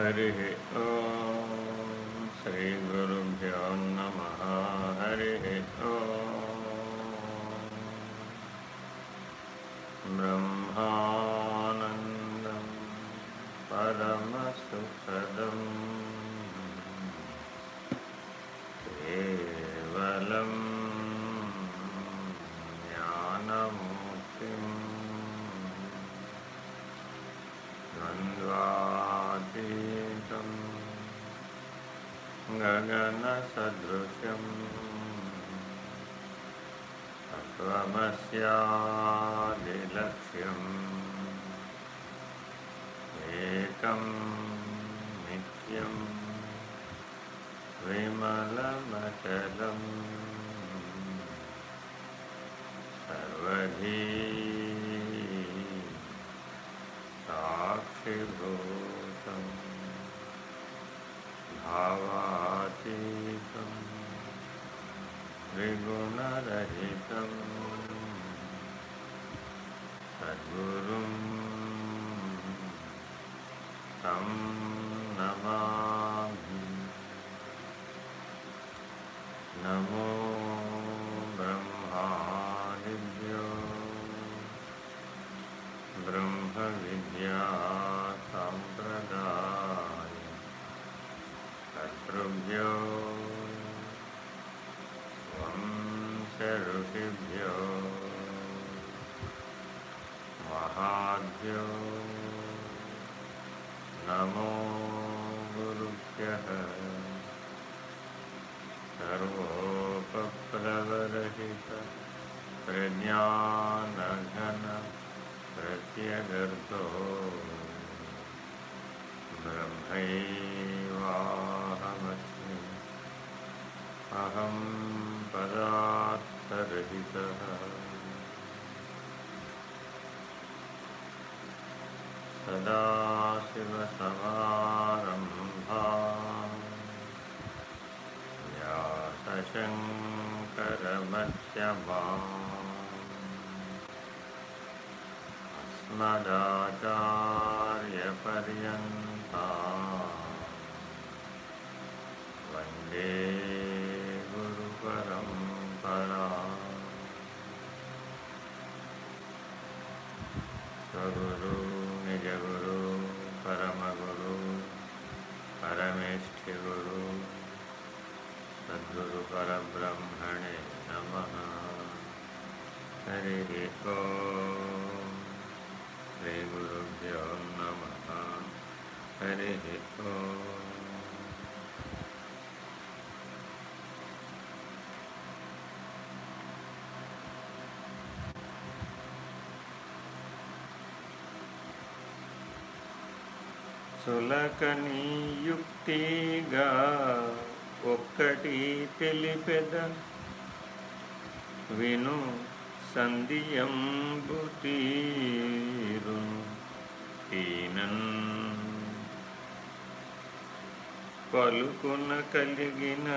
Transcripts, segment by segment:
हरिः ॐ श्रीगुरुभ्यो नमः ja वंशऋषिभ्यो महाभ्यो नमो गुरुभ्यः। सर्वोपप्लवरहित प्रज्ञानघन प्रत्यगर्तो। ब्रह्मैवाहमस्मि। अहं पदार्थरहितः सदाशिवसमारम्भा व्यासशङ्करमध्यमा। अस्मदाचार्यपर्यन्ता। वंदे स्वगुरु निजगुरु परमगुरु परमेष्ठिगुरु सद्गुरुपरब्रह्मणे नमः। हरिः ओम्। श्रीगुरुभ्यो नमः। हरिः ओम्। సులకని యుక్తిగా ఒక్కటి తెలిపెద విను సంధియంబుతీరును ఈనన్ పలుకున కలిగిన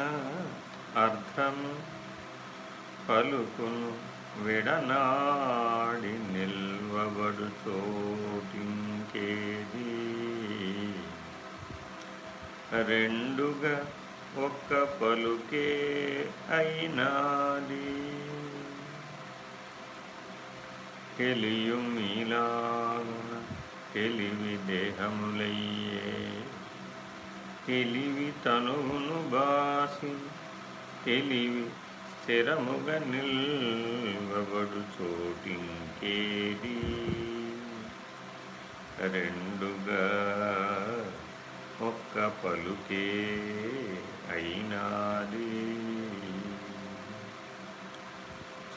అర్థము పలుకును విడనాడి నిల్వబడు చోటింకేది రెండుగా ఒక్క పలుకే అయినాది. తెలియు మీలాగున తెలివి దేహములయ్యే. తెలివి తనువును బాసి తెలివి స్థిరముగా నిల్వబడు చోటింకేది. రెండుగా ఒక్క పలుకే అయినాది.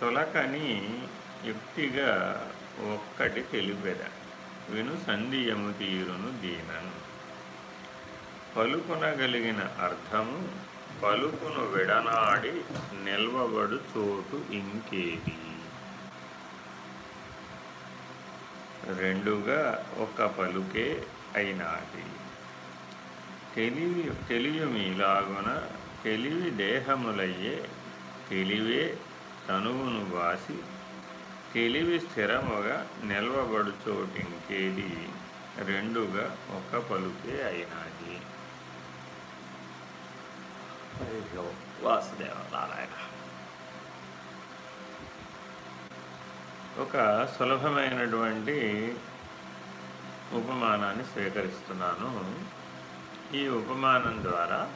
సొలకని యుక్తిగా ఒక్కటి తెలిపెద. విను సంధియము తీరును దీనను. పలుకునగలిగిన అర్థము పలుకును విడనాడి నిల్వబడు చోటు ఇంకేది? రెండుగా ఒక పలుకే అయినాది. తెలివి తెలివి మీలాగున తెలివి దేహములయ్యే తెలివే తనువును బాసి తెలివి స్థిరముగా నిల్వబడు చోటింకేది రెండుగా ఒక పలుకే అయినది. వాసుదేవ నారాయణ. ఒక సులభమైనటువంటి ఉపమానాన్ని స్వీకరిస్తున్నాను. ఈ ఉపమానం ద్వారా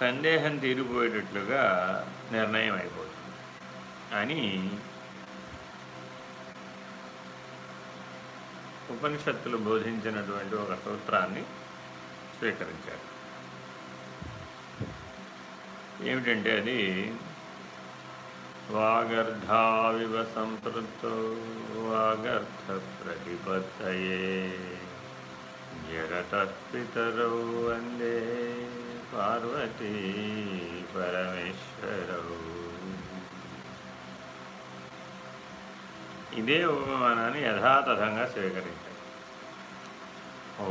సందేహం తీరిపోయేటట్లుగా నిర్ణయం అయిపోతుంది. అని ఉపనిషత్తులు బోధించినటువంటి ఒక సూత్రాన్ని స్వీకరించారు. ఏమిటంటే అది వాగర్ధావివ సంపృక్తో వాగర్థ ప్రతిపత్తయే జగతత్పితరౌ వందే పార్వతీ పరమేశ్వరవు ఇదే ఉపమానాన్ని యథాతథంగా స్వీకరించారు.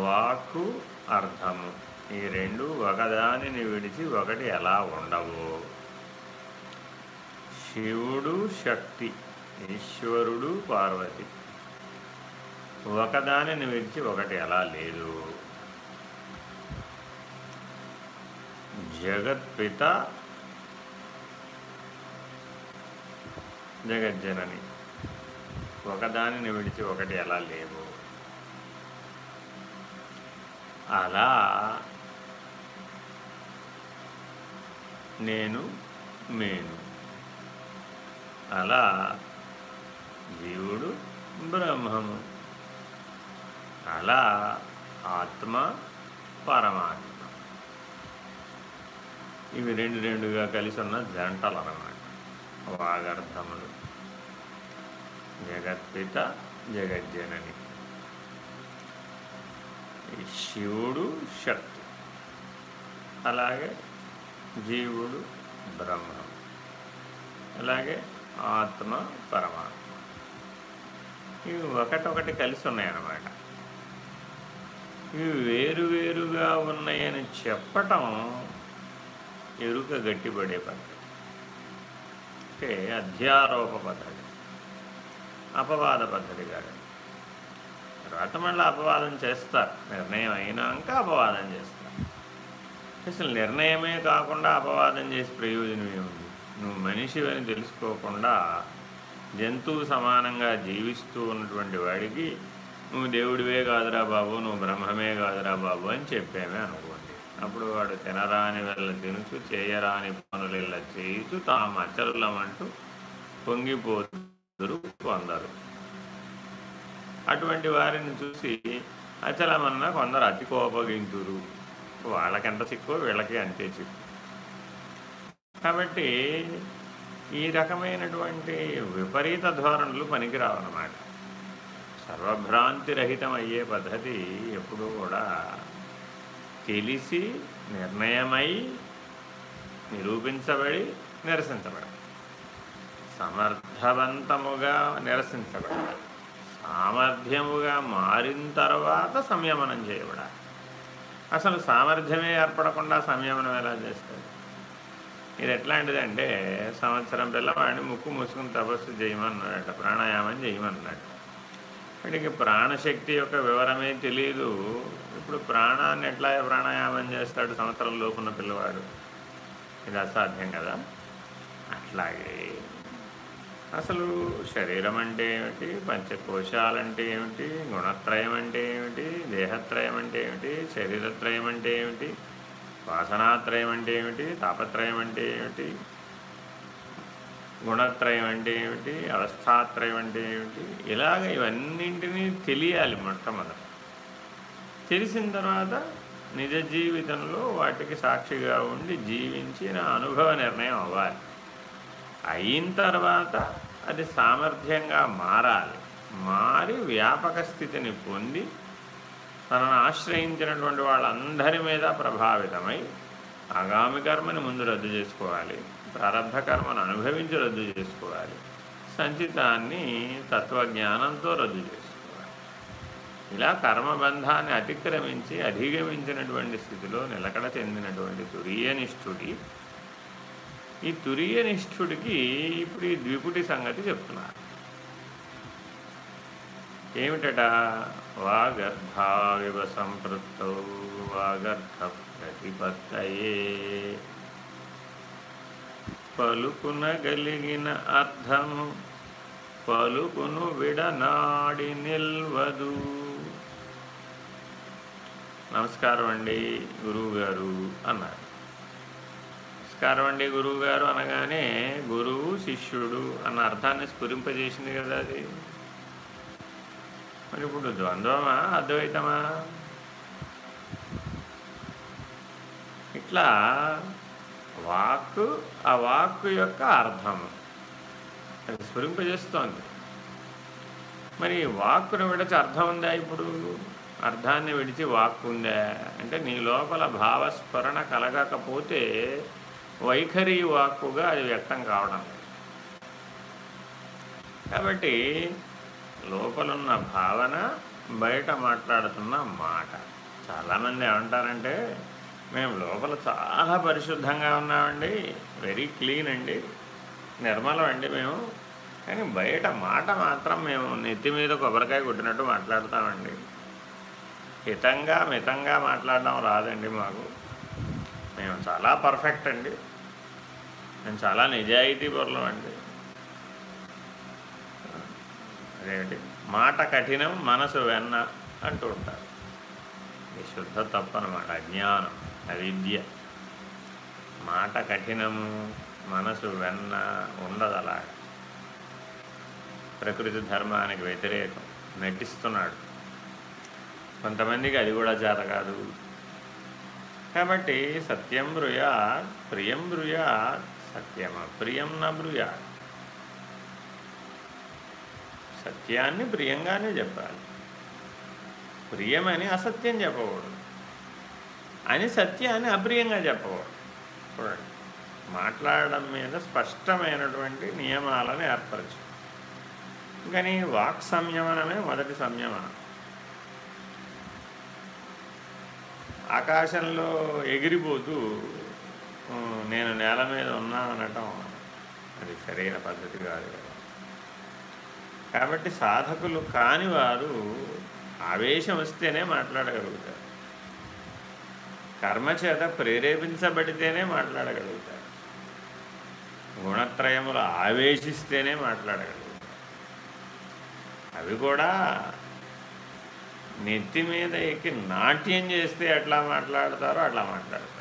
వాక్కు అర్థము. ఈ రెండు ఒకదానిని విడిచి ఒకటి ఎలా ఉండవు. శివుడు శక్తి ఈశ్వరుడు పార్వతి. ఒకదానిని విడిచి ఒకటి ఎలా లేదు. జగత్పిత జగజ్జనని. ఒకదానిని విడిచి ఒకటి ఎలా లేవు. అలా నేను మేను. అలా జీవుడు బ్రహ్మము. అలా ఆత్మ పరమాత్మ. ఇవి రెండు రెండుగా కలిసి ఉన్న జంటలు అన్నమాట వాగర్థములు. జగత్పిత జగజ్జనని. శివుడు శక్తి. అలాగే జీవుడు బ్రహ్మ. అలాగే ఆత్మ పరమాత్మ. ఇవి ఒకటొకటి కలిసి ఉన్నాయన్నమాట. ఇవి వేరువేరుగా ఉన్నాయని చెప్పటం ఎరుక గట్టిపడే పద్ధతి. అంటే అధ్యారోప పద్ధతి అపవాద పద్ధతి కాదు. తర్వాత మళ్ళీ అపవాదం చేస్తారు. నిర్ణయం అయినాక అపవాదం చేస్తారు. అసలు నిర్ణయమే కాకుండా అపవాదం చేసి ప్రయోజనం ఏముంది? నువ్వు మనిషి అని తెలుసుకోకుండా జంతువు సమానంగా జీవిస్తూ ఉన్నటువంటి వాడికి నువ్వు దేవుడివే కాదురా బాబు నువ్వు బ్రహ్మమే కాదురా బాబు అని చెప్పామే అనుకోండి. అప్పుడు వాడు తినరాని వెళ్ళ తినుచు చేయరాని పనులు చేయుచు తాము అచరులమంటూ పొంగిపోతురు కొందరు. అటువంటి వారిని చూసి అచలమన్నా కొందరు అతి కోపగించురు వాళ్ళకెంత చిక్కు వీళ్ళకి అంతే చిక్కు. కాబట్టి ఈ రకమైనటువంటి విపరీత ధోరణులు పనికిరావన్నమాట. సర్వభ్రాంతిరహితమయ్యే పద్ధతి ఎప్పుడూ కూడా తెలిసి నిర్ణయమై నిరూపించబడి నిరసించబడాలి. సమర్థవంతముగా నిరసించబడాలి. సామర్థ్యముగా మారిన తర్వాత సంయమనం చేయబడాలి. అసలు సామర్థ్యమే ఏర్పడకుండా సంయమనం ఎలా చేస్తుంది ఇది ఎట్లాంటిదంటే సంవత్సరం పిల్లవాడిని ముక్కు మూసుకుని తపస్సు చేయమన్నాడట ప్రాణాయామం చేయమన్నాడు. వీడికి ప్రాణశక్తి యొక్క వివరమే తెలియదు ఇప్పుడు ప్రాణాన్ని ఎట్లా ప్రాణాయామం చేస్తాడు సంవత్సరం లోపున్న పిల్లవాడు? ఇది అసాధ్యం కదా? అట్లాగే అసలు శరీరం అంటే ఏమిటి? పంచకోశాలంటే ఏమిటి? గుణత్రయం అంటే ఏమిటి? దేహత్రయం అంటే ఏమిటి? శరీరత్రయం అంటే ఏమిటి? వాసనాత్రయం అంటే ఏమిటి? తాపత్రయం అంటే ఏమిటి? గుణత్రయం అంటే ఏమిటి? అవస్థాత్రయం అంటే ఏమిటి? ఇలాగ ఇవన్నింటినీ తెలియాలి మొట్టమొదట. తెలిసిన తర్వాత నిజ జీవితంలో వాటికి సాక్షిగా ఉండి జీవించి నా అనుభవ నిర్ణయం అవ్వాలి. అయిన తర్వాత అది సామర్థ్యంగా మారాలి. మారి వ్యాపక స్థితిని పొంది తనను ఆశ్రయించినటువంటి వాళ్ళందరి మీద ప్రభావితమై ఆగామి కర్మని ముందు రద్దు చేసుకోవాలి. ప్రారంభ కర్మను అనుభవించి రద్దు చేసుకోవాలి. సంచితాన్ని తత్వజ్ఞానంతో రద్దు చేసుకోవాలి. ఇలా కర్మబంధాన్ని అతిక్రమించి అధిగమించినటువంటి స్థితిలో నిలకడ చెందినటువంటి తురియనిష్ఠుడి ఈ తురియనిష్ఠుడికి ఇప్పుడు ఈ ద్విపుటి సంగతి చెప్తున్నారు. ఏమిటట? వాగర్భావివ సంపృత్తౌ వాగర్భ ప్రతిపత్తయే. పలుకునగలిగిన అర్థము పలుకును విడనాడి నిల్వదు. నమస్కారం అండి గురువుగారు అన్నారు. నమస్కారం అండి గురువుగారు అనగానే గురువు శిష్యుడు అన్న అర్థాన్ని స్ఫురింపజేసింది కదా అది. మరి ఇప్పుడు ద్వంద్వమా అద్వైతమా? ఇట్లా వాక్కు ఆ వాక్కు యొక్క అర్థము అది స్ఫురింపజేస్తోంది. మరి వాక్కును విడిచి అర్థం ఉందా ఇప్పుడు? అర్థాన్ని విడిచి వాక్కు ఉందా? అంటే నీ లోపల భావస్ఫరణ కలగకపోతే వైఖరి వాక్కుగా అది వ్యక్తం కావడం కాబట్టి లోపలున్న భావన బయట మాట్లాడుతున్న మాట. చాలామంది ఏమంటారంటే మేము లోపల చాలా పరిశుద్ధంగా ఉన్నామండి. వెరీ క్లీన్ అండి. నిర్మలం అండి మేము. కానీ బయట మాట మాత్రం మేము నెత్తి మీద కొబ్బరికాయ కొట్టినట్టు మాట్లాడతామండి. హితంగా మితంగా మాట్లాడడం రాదండి మాకు. మేము చాలా పర్ఫెక్ట్ అండి. మేము చాలా నిజాయితీ పొరలం అండి. అదేమిటి మాట కఠినం మనసు వెన్న అంటూ ఉంటారు. విశుద్ధ శుద్ధ తప్పనమాట అజ్ఞానం. అవిద్య. మాట కఠినము మనసు వెన్న ఉండదు ప్రకృతి ధర్మానికి వ్యతిరేకం. నటిస్తున్నాడు. కొంతమందికి అది కూడా చేత కాదు కాబట్టి సత్యం బ్రుయా ప్రియం బ్రుయా సత్యమ ప్రియం నా బ్రుయా. సత్యాన్ని ప్రియంగానే చెప్పాలి. ప్రియమని అసత్యం చెప్పకూడదు. అని సత్యాన్ని అప్రియంగా చెప్పకూడదు. చూడండి. మాట్లాడడం మీద స్పష్టమైనటువంటి నియమాలను ఏర్పరచు. కానీ వాక్ సంయమనమే మొదటి సంయమనం. ఆకాశంలో ఎగిరిపోతూ నేను నేల మీద ఉన్నా అనటం అది సరైన పద్ధతి కాదు కదా. కాబట్టి సాధకులు కాని వారు ఆవేశం వస్తేనే మాట్లాడగలుగుతారు. కర్మచేత ప్రేరేపించబడితేనే మాట్లాడగలుగుతారు గుణత్రయములు ఆవేశిస్తేనే మాట్లాడగలుగుతారు అవి కూడా నెత్తి మీద ఎక్కి నాట్యం చేస్తే ఎట్లా మాట్లాడతారో అట్లా మాట్లాడతారు.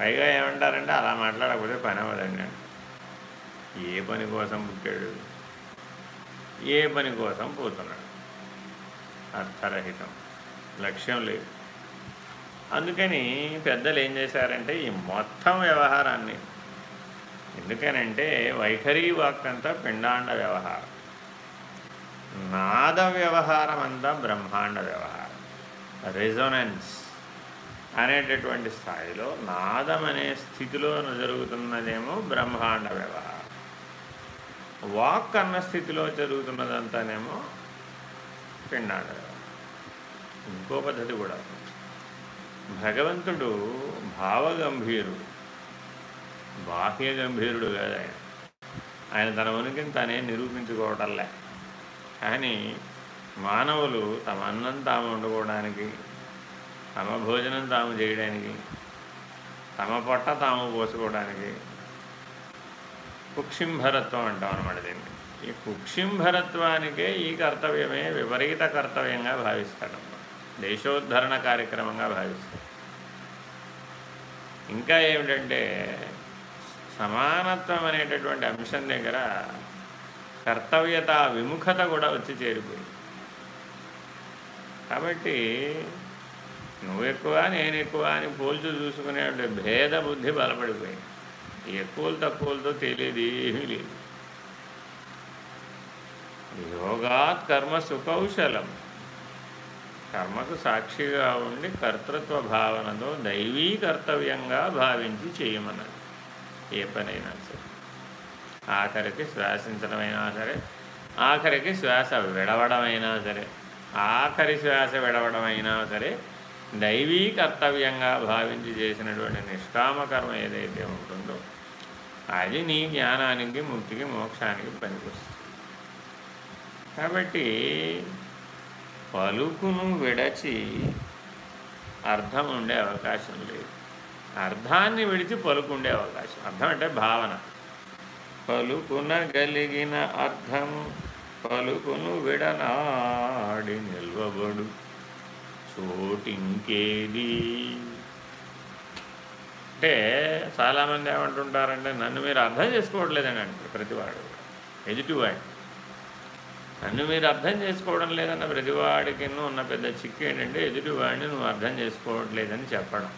పైగా ఏమంటారంటే అలా మాట్లాడకపోతే పని అవ్వదండి ఏ పని కోసం పుట్టాడు? ఏ పని కోసం పోతున్నాడు? అర్థరహితం. లక్ష్యం లేదు. అందుకని పెద్దలు ఏం చేశారంటే ఈ మొత్తం వ్యవహారాన్ని. ఎందుకనంటే వైఖరి వాక్ అంతా పిండాండ వ్యవహారం. నాద వ్యవహారం అంతా బ్రహ్మాండ వ్యవహారం. రెజొనెన్స్ అనేటటువంటి స్థాయిలో నాదం అనే స్థితిలో జరుగుతున్నదేమో బ్రహ్మాండ వ్యవహారం. వాక్ అన్న స్థితిలో జరుగుతున్నదంతానేమో పిండాండ ఇంకో పద్ధతి కూడా భగవంతుడు భావగంభీరుడు. బాహ్య గంభీరుడు కాదు ఆయన. ఆయన తన ఉనికిని తనే నిరూపించుకోవటంలే కానీ మానవులు తమ అన్నం తాము వండుకోవడానికి తమ భోజనం తాము చేయడానికి తమ పొట్ట తాము పోసుకోవడానికి కుక్షింభరత్వం అంటాం అనమాట దీన్ని. ఈ కుక్షింభరత్వానికే ఈ కర్తవ్యమే విపరీత కర్తవ్యంగా భావిస్తాడు. దేశోద్ధరణ కార్యక్రమంగా భావిస్తాడు ఇంకా ఏమిటంటే సమానత్వం అనేటటువంటి అంశం దగ్గర కర్తవ్యత విముఖత కూడా వచ్చి చేరిపోయింది. కాబట్టి నువ్వు ఎక్కువ నేను ఎక్కువ అని పోల్చు చూసుకునే భేద బుద్ధి బలపడిపోయింది. ఎక్కువలు తక్కువలతో తెలియదు ఏమీ లేదు. యోగాత్ కర్మ సుకౌశలం. కర్మకు సాక్షిగా ఉండి కర్తృత్వ భావనతో దైవీ కర్తవ్యంగా భావించి చేయమన్నది. ఏ పనైనా సరే. ఆఖరికి శ్వాసించడమైనా సరే ఆఖరికి శ్వాస విడవడమైనా సరే ఆఖరి శ్వాస విడవడమైనా సరే దైవీ కర్తవ్యంగా భావించి చేసినటువంటి నిష్కామకర్మ ఏదైతే ఉంటుందో అది నీ జ్ఞానానికి ముక్తికి మోక్షానికి పనికొస్తుంది. కాబట్టి పలుకును విడచి అర్థం ఉండే అవకాశం లేదు. అర్థాన్ని విడిచి పలుకుండే అవకాశం. అర్థం అంటే భావన. పలుకున గలిగిన అర్థము పలుకును విడనాడి నిల్వబడు. చోటింకేది? అంటే చాలామంది ఏమంటుంటారంటే నన్ను మీరు అర్థం చేసుకోవట్లేదని అంటారు ప్రతివాడు. ఎదుటివాడు నన్ను మీరు అర్థం చేసుకోవడం లేదన్న ప్రతివాడికి ఉన్న పెద్ద చిక్కు ఏంటంటే ఎదుటివాడిని నువ్వు అర్థం చేసుకోవట్లేదని చెప్పడం.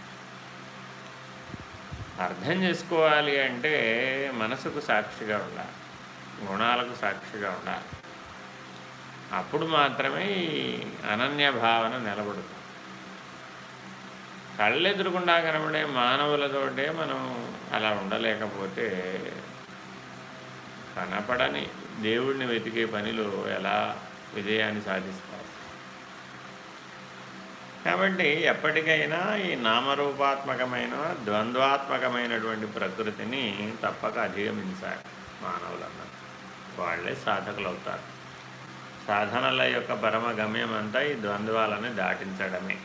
అర్థం చేసుకోవాలి అంటే మనసుకు సాక్షిగా ఉండాలి గుణాలకు సాక్షిగా ఉండాలి. అప్పుడు మాత్రమే ఈ అనన్య భావన నిలబడుతుంది. కళ్ళెదురుకుండా కనబడే మానవులతోటే మనం అలా ఉండలేకపోతే కనపడని దేవుడిని వెతికే పనిలో ఎలా విజయాన్ని సాధిస్తారు? కాబట్టి ఎప్పటికైనా ఈ నామరూపాత్మకమైన ద్వంద్వాత్మకమైనటువంటి ప్రకృతిని తప్పక అధిగమించాలి మానవులన్నారు వాళ్ళే సాధకులు అవుతారు సాధనల యొక్క పరమ గమ్యం అంతా ఈ ద్వంద్వాలను దాటించడమే.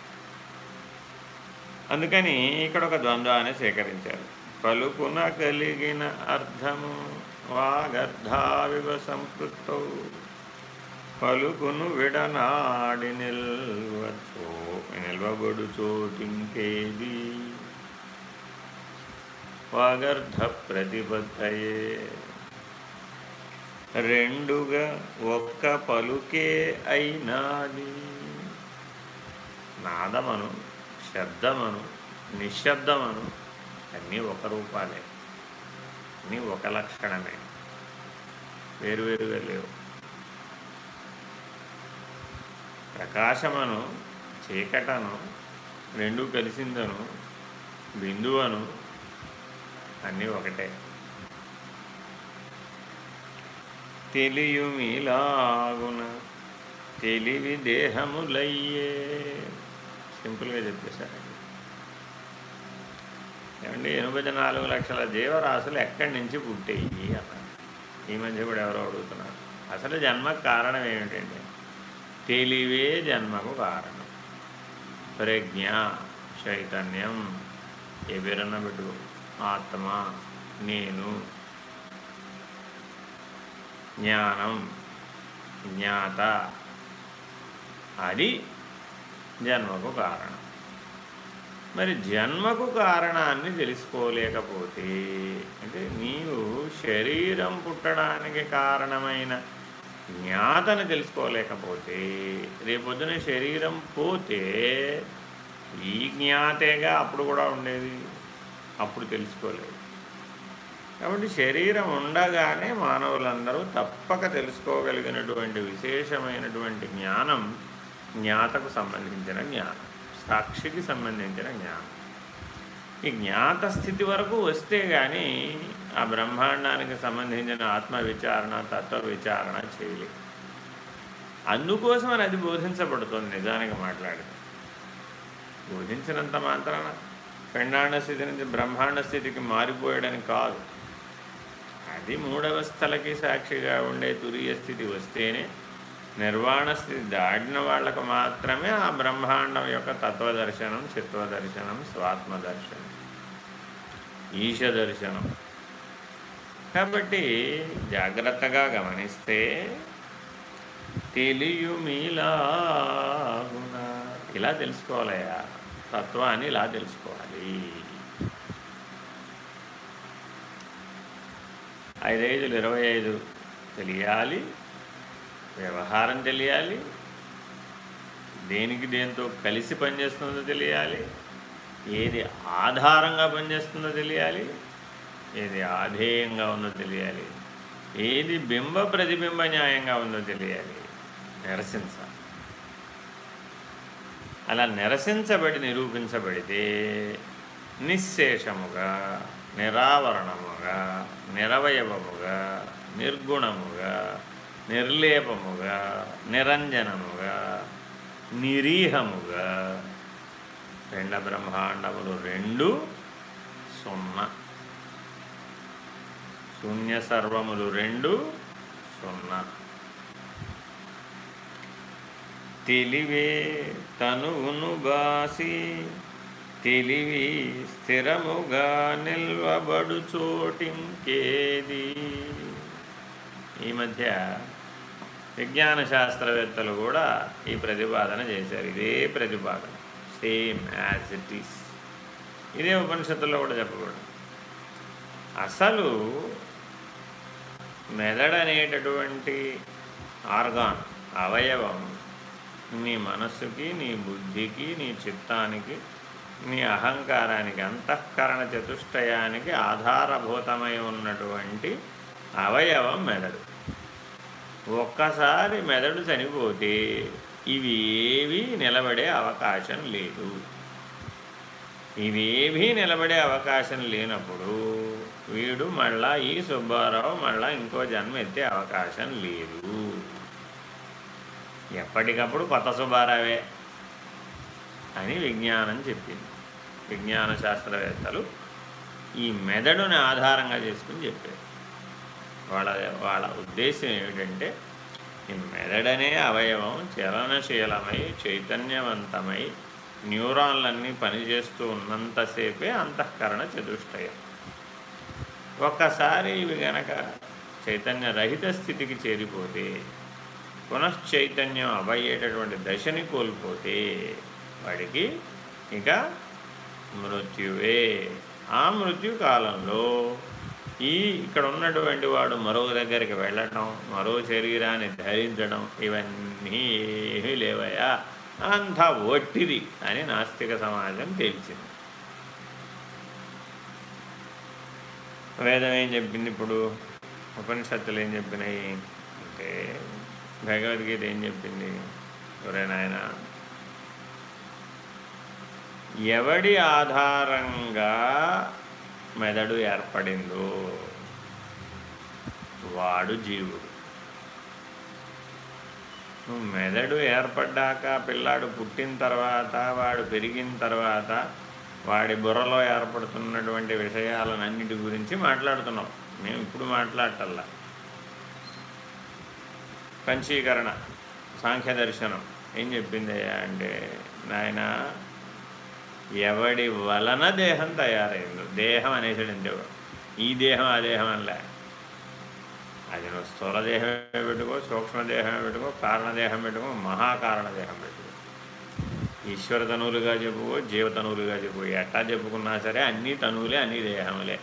అందుకని ఇక్కడ ఒక ద్వంద్వాన్ని సేకరించారు పలుకున కలిగిన అర్థము వాగర్ధావివ సంపృక్త పలుకును విడనాడి నిల్వచో నిల్వబడు చోటింకేది వాగర్ధ ప్రతిపత్తయే రెండుగా ఒక్క పలుకే అయినాది. నాదమను శబ్దమను నిశ్శబ్దమను అన్నీ ఒక రూపాలే. అన్నీ ఒక లక్షణమే. వేరువేరుగా లేవు ప్రకాశమను చీకటను రెండు కలిసిందను బిందువను అన్నీ ఒకటే. తెలియుమిలాగున తెలివి దేహములయ్యే. సింపుల్గా చెప్పేశారండి ఏమండి? ఎనభై నాలుగు లక్షల జీవరాశులు ఎక్కడి నుంచి పుట్టేయి? అన్నారు. ఈ మధ్య కూడా ఎవరో అడుగుతున్నారు. అసలు జన్మకు కారణం ఏమిటండి? తెలివే జన్మకు కారణం. ప్రజ్ఞ చైతన్యం ఏ పేరన్న పెట్టు ఆత్మ నేను జ్ఞానం జ్ఞాత. అది జన్మకు కారణం. మరి జన్మకు కారణాన్ని తెలుసుకోలేకపోతే అంటే నీవు శరీరం పుట్టడానికి కారణమైన జ్ఞాతను తెలుసుకోలేకపోతే రేపొద్దున శరీరం పోతే ఈ జ్ఞాతేగా అప్పుడు కూడా ఉండేది అప్పుడు తెలుసుకోలేదు. కాబట్టి శరీరం ఉండగానే మానవులందరూ తప్పక తెలుసుకోగలిగినటువంటి విశేషమైనటువంటి జ్ఞానం జ్ఞాతకు సంబంధించిన జ్ఞానం. సాక్షికి సంబంధించిన జ్ఞానం. ఈ జ్ఞాత స్థితి వరకు వస్తే కానీ ఆ బ్రహ్మాండానికి సంబంధించిన ఆత్మ విచారణ తత్వ విచారణ చేయలేదు అందుకోసం అది బోధించబడుతుంది నిజానికి మాట్లాడితే. బోధించినంత మాత్రాన పెండాండ స్థితి నుంచి బ్రహ్మాండ స్థితికి మారిపోయాడని కాదు. అది మూడవస్థలకి సాక్షిగా ఉండే తురియ స్థితి వస్తేనే నిర్వాణ స్థితి దాటిన వాళ్ళకు మాత్రమే ఆ బ్రహ్మాండం యొక్క తత్వదర్శనం చిత్వదర్శనం స్వాత్మ దర్శనం ఈశ దర్శనం కాబట్టి జాగ్రత్తగా గమనిస్తే తెలియుమిలాగున. ఇలా తెలుసుకోవాలయ్యా. తత్వాన్ని ఇలా తెలుసుకోవాలి. ఐదైదులు ఇరవై ఐదు తెలియాలి. వ్యవహారం తెలియాలి. దేనికి దేంతో కలిసి పనిచేస్తుందో తెలియాలి. ఏది ఆధారంగా పనిచేస్తుందో తెలియాలి. ఏది ఆధేయంగా ఉందో తెలియాలి. ఏది బింబ ప్రతిబింబ న్యాయంగా ఉందో తెలియాలి. నిరసించాలి. అలా నిరసించబడి నిరూపించబడితే నిశ్శేషముగా నిరావరణముగా నిరవయవముగా నిర్గుణముగా నిర్లేపముగా నిరంజనముగా నిరీహముగా రెండ బ్రహ్మాండములు రెండు సున్నా. శూన్య సర్వములు రెండు సున్నా. తెలివే తనువును బాసి తెలివి స్థిరముగా నిల్వబడు చోటింకేది ఈ మధ్య విజ్ఞాన శాస్త్రవేత్తలు కూడా ఈ ప్రతిపాదన చేశారు. ఇదే ప్రతిపాదన. Same as it is. ఇదే ఉపనిషత్తుల్లో కూడా చెప్పకూడదు. అసలు మెదడనేటటువంటి ఆర్గాన్ అవయవం నీ మనస్సుకి నీ బుద్ధికి నీ చిత్తానికి నీ అహంకారానికి అంతఃకరణ చతుష్టయానికి ఆధారభూతమై ఉన్నటువంటి అవయవం మెదడు. ఒక్కసారి మెదడు చనిపోతే ఇవి నిలబడే అవకాశం లేదు. ఇవేవీ నిలబడే అవకాశం లేనప్పుడు వీడు మళ్ళా ఈ సుబ్బారావు మళ్ళా ఇంకో జన్మ ఎత్తే అవకాశం లేదు. ఎప్పటికప్పుడు కొత్త సుబ్బారావే అని విజ్ఞానం చెప్పింది. విజ్ఞాన శాస్త్రవేత్తలు ఈ మెదడుని ఆధారంగా చేసుకుని చెప్పారు. వాళ్ళ వాళ్ళ ఉద్దేశం ఏమిటంటే ఈ మెదడనే అవయవం చలనశీలమై చైతన్యవంతమై న్యూరాన్లన్నీ పనిచేస్తూ ఉన్నంతసేపే అంతఃకరణ చతుష్టయం. ఒక్కసారి ఇవి గనక చైతన్య రహిత స్థితికి చేరిపోతే పునశ్చైతన్యం అవయ్యేటటువంటి దశని కోల్పోతే వాడికి ఇక మృత్యువే. ఆ మృత్యు కాలంలో ఈ ఇక్కడ ఉన్నటువంటి వాడు మరో దగ్గరికి వెళ్ళటం మరో శరీరాన్ని ధరించడం ఇవన్నీ ఏమీ లేవయా అంతా ఒట్టిది అని నాస్తిక సమాజం తేల్చింది. వేదం ఏం చెప్పింది ఇప్పుడు? ఉపనిషత్తులు ఏం చెప్పినాయి? అంటే భగవద్గీత ఏం చెప్పింది? ఎవరైనా ఎవడి ఆధారంగా మెదడు ఏర్పడిందో వాడు జీవుడు. మెదడు ఏర్పడ్డాక పిల్లాడు పుట్టిన తర్వాత వాడు పెరిగిన తర్వాత వాడి బుర్రలో ఏర్పడుతున్నటువంటి విషయాలన్నిటి గురించి మాట్లాడుతున్నాం. మేము ఇప్పుడు మాట్లాడటల్లా. పంచీకరణ సాంఖ్య దర్శనం ఏం చెప్పిందయ్యా అంటే నాయన ఎవడి వలన దేహం తయారైందో. దేహం అనేసాడు అంతే ఈ దేహం ఆ దేహం అనలే. అది నువ్వు స్థూల దేహమే పెట్టుకో సూక్ష్మదేహమే పెట్టుకో కారణదేహం పెట్టుకో మహాకారణదేహం పెట్టుకో. ఈశ్వర తనువులుగా చెప్పుకో జీవతనువులుగా చెప్పుకో ఎట్టా చెప్పుకున్నా సరే అన్ని తనువులే అన్ని దేహములే.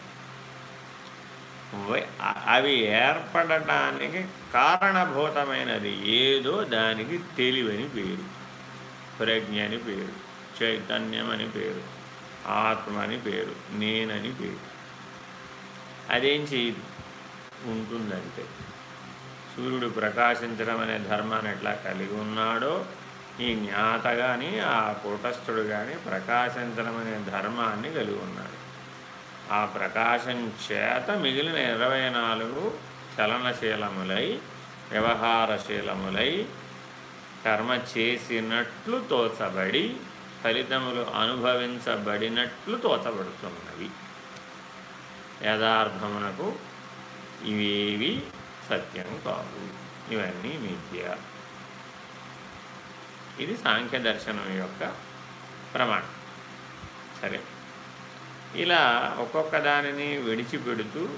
అవి ఏర్పడటానికి కారణభూతమైనది ఏదో దానికి తెలివని పేరు. ప్రజ్ఞ అని పేరు. చైతన్యం అని పేరు ఆత్మ అని పేరు నేనని పేరు. అదేం చేయదు ఉంటుందంటే సూర్యుడు ప్రకాశించడం అనే ధర్మాన్ని ఎట్లా కలిగి ఉన్నాడో ఈ జ్ఞాత కానీ ఆ కూటస్థుడు కానీ ప్రకాశించడం అనే ధర్మాన్ని కలిగి ఉన్నాడు. ఆ ప్రకాశం చేత మిగిలిన ఇరవై నాలుగు చలనశీలములై వ్యవహారశీలములై కర్మ చేసినట్లు తోచబడి ఫలితములు అనుభవించబడినట్లు తోచబడుతున్నవి యథార్థమునకు ఇవేవి సత్యం కావు. ఇవన్నీ మిథ్య. ఇది సాంఖ్య దర్శనం యొక్క ప్రమాణం. సరే? ఇలా ఒక్కొక్క దానిని విడిచిపెడుతూ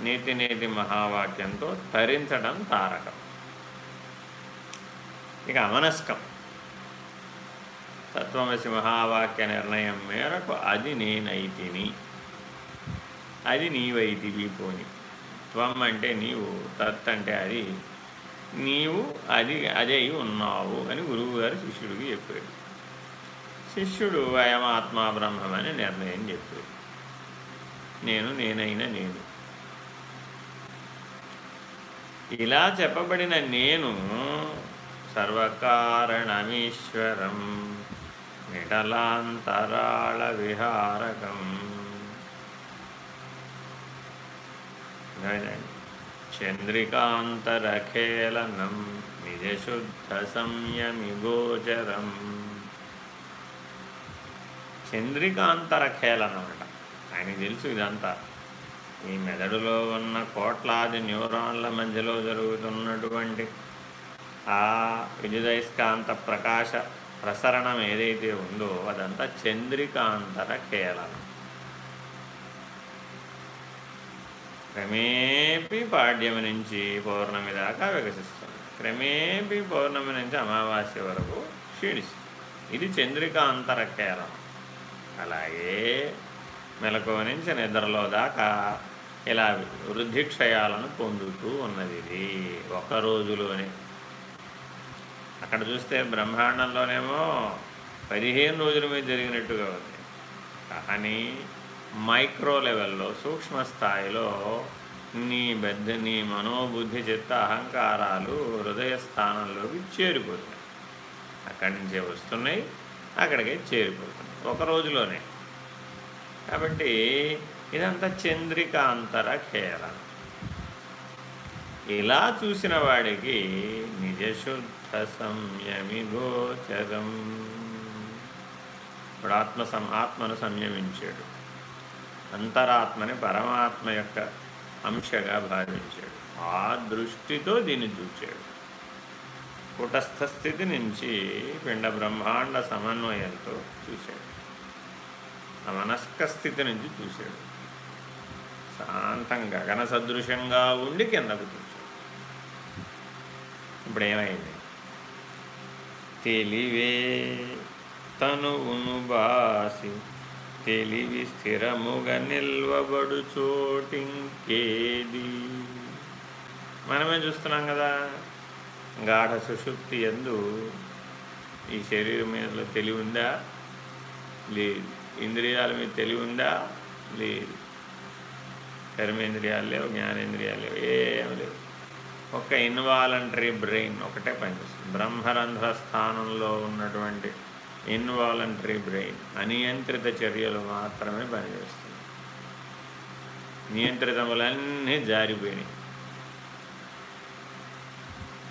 నేతి నేతి మహావాక్యంతో తరించడం తారకం. ఇక అమనస్కం తత్వమసి మహావాక్య నిర్ణయం మేరకు అది నేనైతిని అది నీవైతివి పోని. త్వం అంటే నీవు తత్ అంటే అది. నీవు అది అదే ఉన్నావు అని గురువుగారు శిష్యుడికి చెప్పాడు శిష్యుడు అయమాత్మా బ్రహ్మమని నిర్ణయం చెప్పాడు నేను నేనైన నేను. ఇలా చెప్పబడిన నేను సర్వకారణమీశ్వరం. నిటలాంతరాళ విహారకం చంద్రికాంతరఖేళనం నిజశుద్ధ సంయమి గోచరం చంద్రికాంతరఖేళనం అంట ఆయనకి తెలుసు ఇదంతా. ఈ మెదడులో ఉన్న కోట్లాది న్యూరాన్ల మధ్యలో జరుగుతున్నటువంటి ఆ విద్యుదయస్కాంత ప్రకాశ ప్రసరణం ఏదైతే ఉందో అదంతా చంద్రికాంతర కేళనం క్రమేపీ పాడ్యమి నుంచి పౌర్ణమి దాకా వికసిస్తుంది. క్రమేపీ పౌర్ణమి నుంచి అమావాస్య వరకు క్షీణిస్తుంది. ఇది చంద్రికాంతర కేళనం అలాగే మెలకువ నుంచి నిద్రలో దాకా ఇలా వృద్ధిక్షయాలను పొందుతూ ఉన్నది ఇది. ఒక రోజులోనే అక్కడ చూస్తే బ్రహ్మాండంలోనేమో పదిహేను రోజుల మీద జరిగినట్టుగా ఉంది. కానీ మైక్రో లెవెల్లో సూక్ష్మ స్థాయిలో నీ బెద్ద నీ మనోబుద్ధి చిత్త అహంకారాలు హృదయ స్థానంలోకి చేరిపోతున్నాయి అక్కడి నుంచే వస్తున్నాయి అక్కడికే చేరిపోతున్నాయి. ఒక రోజులోనే. కాబట్టి ఇదంతా చంద్రికాంతర ఖేళన ఇలా చూసిన వాడికి నిజశుద్ధ సంయమి గోచరం ఇప్పుడు ఆత్మ సం ఆత్మను సంయమించాడు. అంతరాత్మని పరమాత్మ యొక్క అంశగా భావించాడు. ఆ దృష్టితో దీన్ని చూచాడు. కుటస్థ స్థితి నుంచి పిండ బ్రహ్మాండ సమన్వయంతో చూశాడు. ఆ మనస్క స్థితి నుంచి చూశాడు. శాంతం గగన సదృశంగా ఉండి కిందకు చూశాడు. ఇప్పుడు ఏమైంది? తెలివే తనువును బాసి తెలివి స్థిరముగా నిల్వబడు చోటింకేది? మనమే చూస్తున్నాం కదా గాఢ సుషుప్తి ఎందు ఈ శరీరం మీద తెలివి ఉందా లేదు. ఇంద్రియాల మీద తెలివి ఉందా లేదు. కర్మేంద్రియాలు లేవు జ్ఞానేంద్రియాలు లేవు ఏం లేవు. ఒక ఇన్వాలంటరీ బ్రెయిన్ ఒకటే పనిచేస్తుంది. బ్రహ్మరంధ్ర స్థానంలో ఉన్నటువంటి ఇన్వాలంటరీ బ్రెయిన్ అనియంత్రిత చర్యలు మాత్రమే పనిచేస్తుంది నియంత్రితములన్నీ జారిపోయినాయి.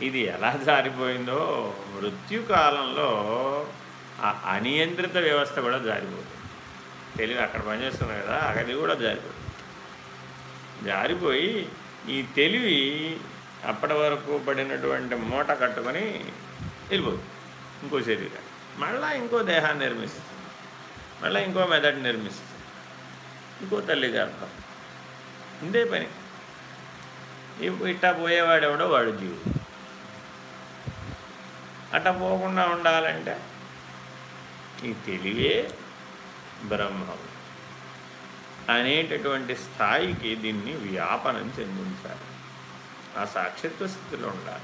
ఇది ఎలా జారిపోయిందో మృత్యుకాలంలో ఆ అనియంత్రిత వ్యవస్థ కూడా జారిపోతుంది. తెలివి అక్కడ పనిచేస్తుంది కదా అది కూడా జారిపోతుంది. జారిపోయి ఈ తెలివి అప్పటి వరకు పడినటువంటి మూట కట్టుకొని వెళ్ళిపోతుంది ఇంకో శరీరం. మళ్ళా ఇంకో దేహాన్ని నిర్మిస్తుంది. మళ్ళీ ఇంకో మెదడు నిర్మిస్తుంది. ఇంకో తల్లి గర్భం ఇందే పని. ఇట్టా పోయేవాడెవడో వాడు జీవుడు. అట్ట పోకుండా ఉండాలంటే ఈ తెలివే బ్రహ్మం. అనేటటువంటి స్థాయికి దీన్ని వ్యాపనం చెందించాలి. ఆ సాక్షిత్వ స్థితిలో ఉండాలి.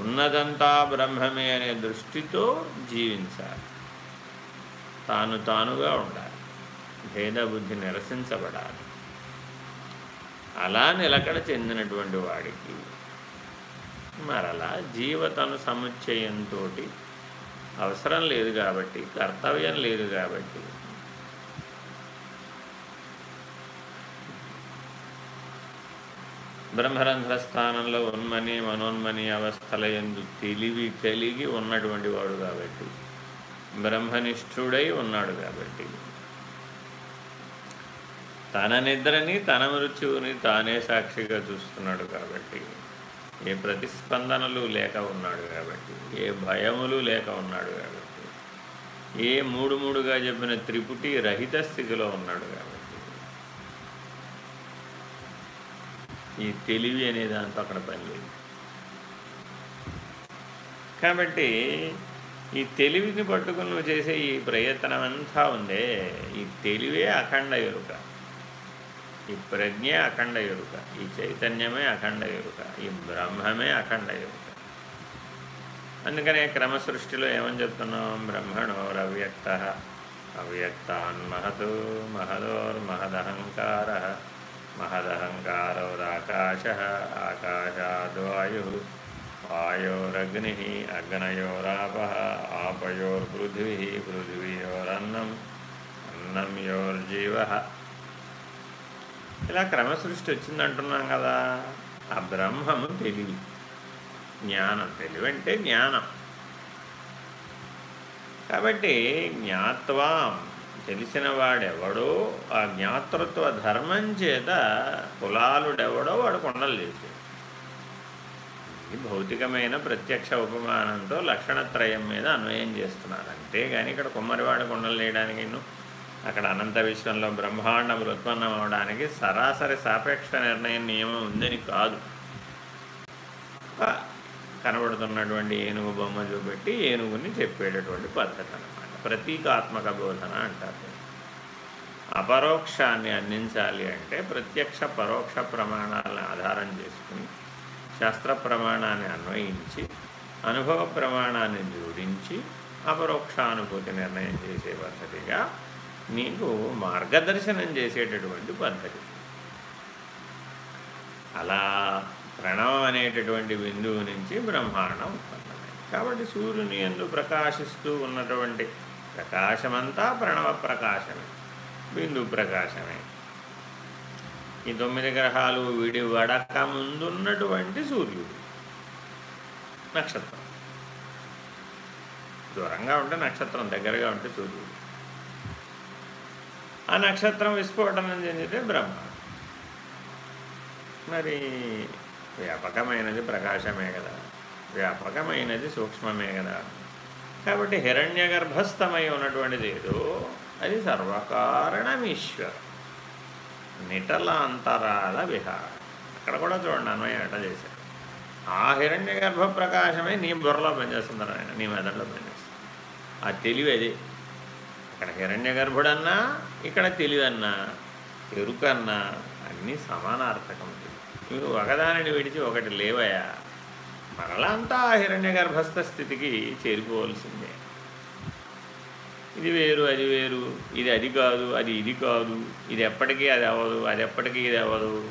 ఉన్నదంతా బ్రహ్మమే అనే దృష్టితో జీవించాలి. తాను తానుగా ఉండాలి. భేదబుద్ధి నిరసించబడాలి. అలా నిలకడ చెందినటువంటి వాడికి మరలా జీవతను సముచ్చయంతో అవసరం లేదు కాబట్టి కర్తవ్యం లేదు కాబట్టి బ్రహ్మరంధ్ర స్థానంలో ఉన్మని మనోన్మని అవస్థల ఎందు తెలివి కలిగి ఉన్నటువంటి వాడు కాబట్టి బ్రహ్మనిష్ఠుడై ఉన్నాడు కాబట్టి. తన నిద్రని తన మృత్యువుని తానే సాక్షిగా చూస్తున్నాడు కాబట్టి. ఏ ప్రతిస్పందనలు లేక ఉన్నాడు కాబట్టి. ఏ భయములు లేక ఉన్నాడు కాబట్టి. ఏ మూడు మూడుగా చెప్పిన త్రిపుటి రహిత స్థితిలో ఉన్నాడు కాబట్టి. ఈ తెలివి అనే దాంతో అక్కడ పనిలేదు కాబట్టి ఈ తెలివిని పట్టుకుని నువ్వు చేసే ఈ ప్రయత్నం అంతా ఉందే. ఈ తెలివే అఖండ ఎరుక. ఈ ప్రజ్ఞ అఖండ ఎరుక. ఈ చైతన్యమే అఖండ ఎరుక. ఈ బ్రహ్మమే అఖండ ఎరుక. అందుకనే క్రమసృష్టిలో ఏమని చెప్తున్నాం బ్రహ్మణోరవ్యక్త. అవ్యక్తాన్మహతో మహదోర్మహదహంకార महदहङ्कारोदाकाश आकाशाद्वायुः वायोरग्निः अग्नयोरापः आपयोर्पृथिविः पृथिव्योरन्नम् అన్నం యోర్జీవ ఇలా క్రమసృష్టి వచ్చిందంటున్నాం కదా ఆ బ్రహ్మము తెలివి జ్ఞానం తెలివి అంటే జ్ఞానం కాబట్టి జ్ఞాత్వాం తెలిసిన వాడెవడో ఆ జ్ఞాతృత్వ ధర్మం చేత కులాలుడెవడో వాడు కొండలు చేశాడు ఈ భౌతికమైన ప్రత్యక్ష ఉపమానంతో లక్షణత్రయం మీద అన్వయం చేస్తున్నారు అంతేగాని ఇక్కడ కుమ్మరివాడ కొండలు వేయడానికి అక్కడ అనంత విశ్వంలో బ్రహ్మాండములు ఉత్పన్నం అవడానికి సరాసరి సాపేక్ష నిర్ణయం నియమం ఉందని కాదు. కనబడుతున్నటువంటి ఏనుగు బొమ్మ చూపెట్టి ఏనుగుని చెప్పేటటువంటి పద్ధతి అన్నమాట. ప్రతీకాత్మక బోధన అంటారు. అపరోక్షాన్ని అందించాలి అంటే ప్రత్యక్ష పరోక్ష ప్రమాణాలను ఆధారం చేసుకుని శాస్త్ర ప్రమాణాన్ని అన్వయించి అనుభవ ప్రమాణాన్ని జోడించి అపరోక్షానుభూతి నిర్ణయం చేసే పద్ధతిగా నీకు మార్గదర్శనం చేసేటటువంటి పద్ధతి. అలా ప్రణవం అనేటటువంటి బిందువు నుంచి బ్రహ్మాండం ఉత్పన్నమైంది. కాబట్టి సూర్యుని ఎందు ప్రకాశిస్తూ ఉన్నటువంటి ప్రకాశమంతా ప్రణవ ప్రకాశమే బిందు ప్రకాశమే. ఈ తొమ్మిది గ్రహాలు విడి వడక ముందున్నటువంటి సూర్యుడు నక్షత్రం. దూరంగా ఉంటే నక్షత్రం దగ్గరగా ఉంటే సూర్యుడు. ఆ నక్షత్రం విస్ఫోటనం చెందితే బ్రహ్మ. మరి వ్యాపకమైనది ప్రకాశమే కదా వ్యాపకమైనది సూక్ష్మమే కదా. కాబట్టి హిరణ్య గర్భస్థమై ఉన్నటువంటిది ఏదో? అది సర్వకారణమీశ్వర. నిటలాంతరాల విహార. అక్కడ కూడా చూడండి అన్వయం ఎట చేశాడు ఆ హిరణ్య గర్భ ప్రకాశమే నీ బుర్రలో పనిచేస్తున్నారు ఆయన నీ మెదడులో పనిచేస్తుంది. ఆ తెలివి అది. అక్కడ హిరణ్య గర్భుడన్నా ఇక్కడ తెలివన్నా ఎరుకన్నా అన్నీ సమానార్థకం. ఇవి ఒకదానిని విడిచి ఒకటి లేవయా? మరలా అంతా హిరణ్య గర్భస్థ స్థితికి చేరిపోవలసిందే ఇది వేరు అది వేరు ఇది అది కాదు అది ఇది కాదు ఇది ఎప్పటికీ అది అవ్వదు అది ఎప్పటికీ ఇది అవ్వదు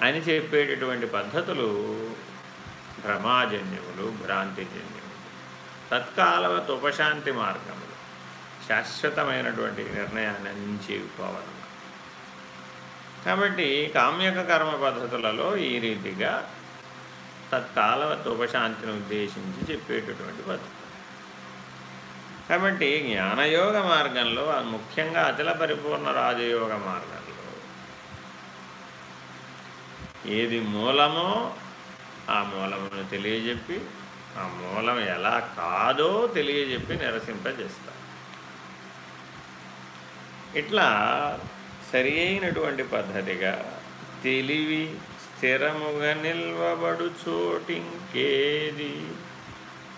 అని చెప్పేటటువంటి పద్ధతులు భ్రమాజన్యములు భ్రాంతిజన్యములు. తత్కాలవత్ ఉపశాంతి మార్గములు. శాశ్వతమైనటువంటి నిర్ణయాన్ని అందించేవి కాబట్టి కామ్యక కర్మ పద్ధతులలో ఈ రీతిగా తత్కాలవత్ ఉపశాంతిని ఉద్దేశించి చెప్పేటటువంటి పద్ధతి కాబట్టి జ్ఞానయోగ మార్గంలో ముఖ్యంగా అచల పరిపూర్ణ రాజయోగ మార్గంలో ఏది మూలమో ఆ మూలమును తెలియజెప్పి ఆ మూలం ఎలా కాదో తెలియజెప్పి నిరసింపజేస్తారు ఇట్లా సరి అయినటువంటి పద్ధతిగా తెలివి స్థిరముగా నిల్వబడు చోటింకేది?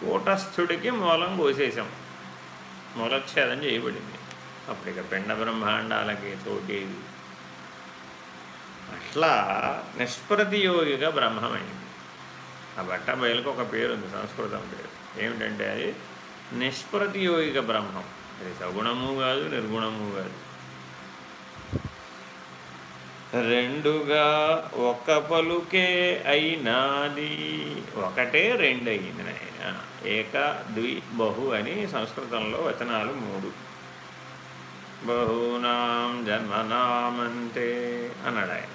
కూటస్థుడికి మూలం కోసేసాం మూలఛేదం చేయబడింది. అప్పుడు ఇక పిండ బ్రహ్మాండాలకి చోటేది. అట్లా నిష్ప్రతియోగిగా బ్రహ్మమైంది. ఆ బట్ట బయలుకు ఒక పేరు ఉంది సంస్కృతం పేరు. ఏమిటంటే అది? నిష్ప్రతియోగిక బ్రహ్మం. అది సగుణము కాదు నిర్గుణము కాదు. రెండుగా ఒక పలుకే అయినాది. ఒకటే రెండు అయింది నాయన. ఏక ద్వి బహు అని సంస్కృతంలో వచనాలు మూడు. బహునాం జన్మనామంతే అన్నాడు ఆయన.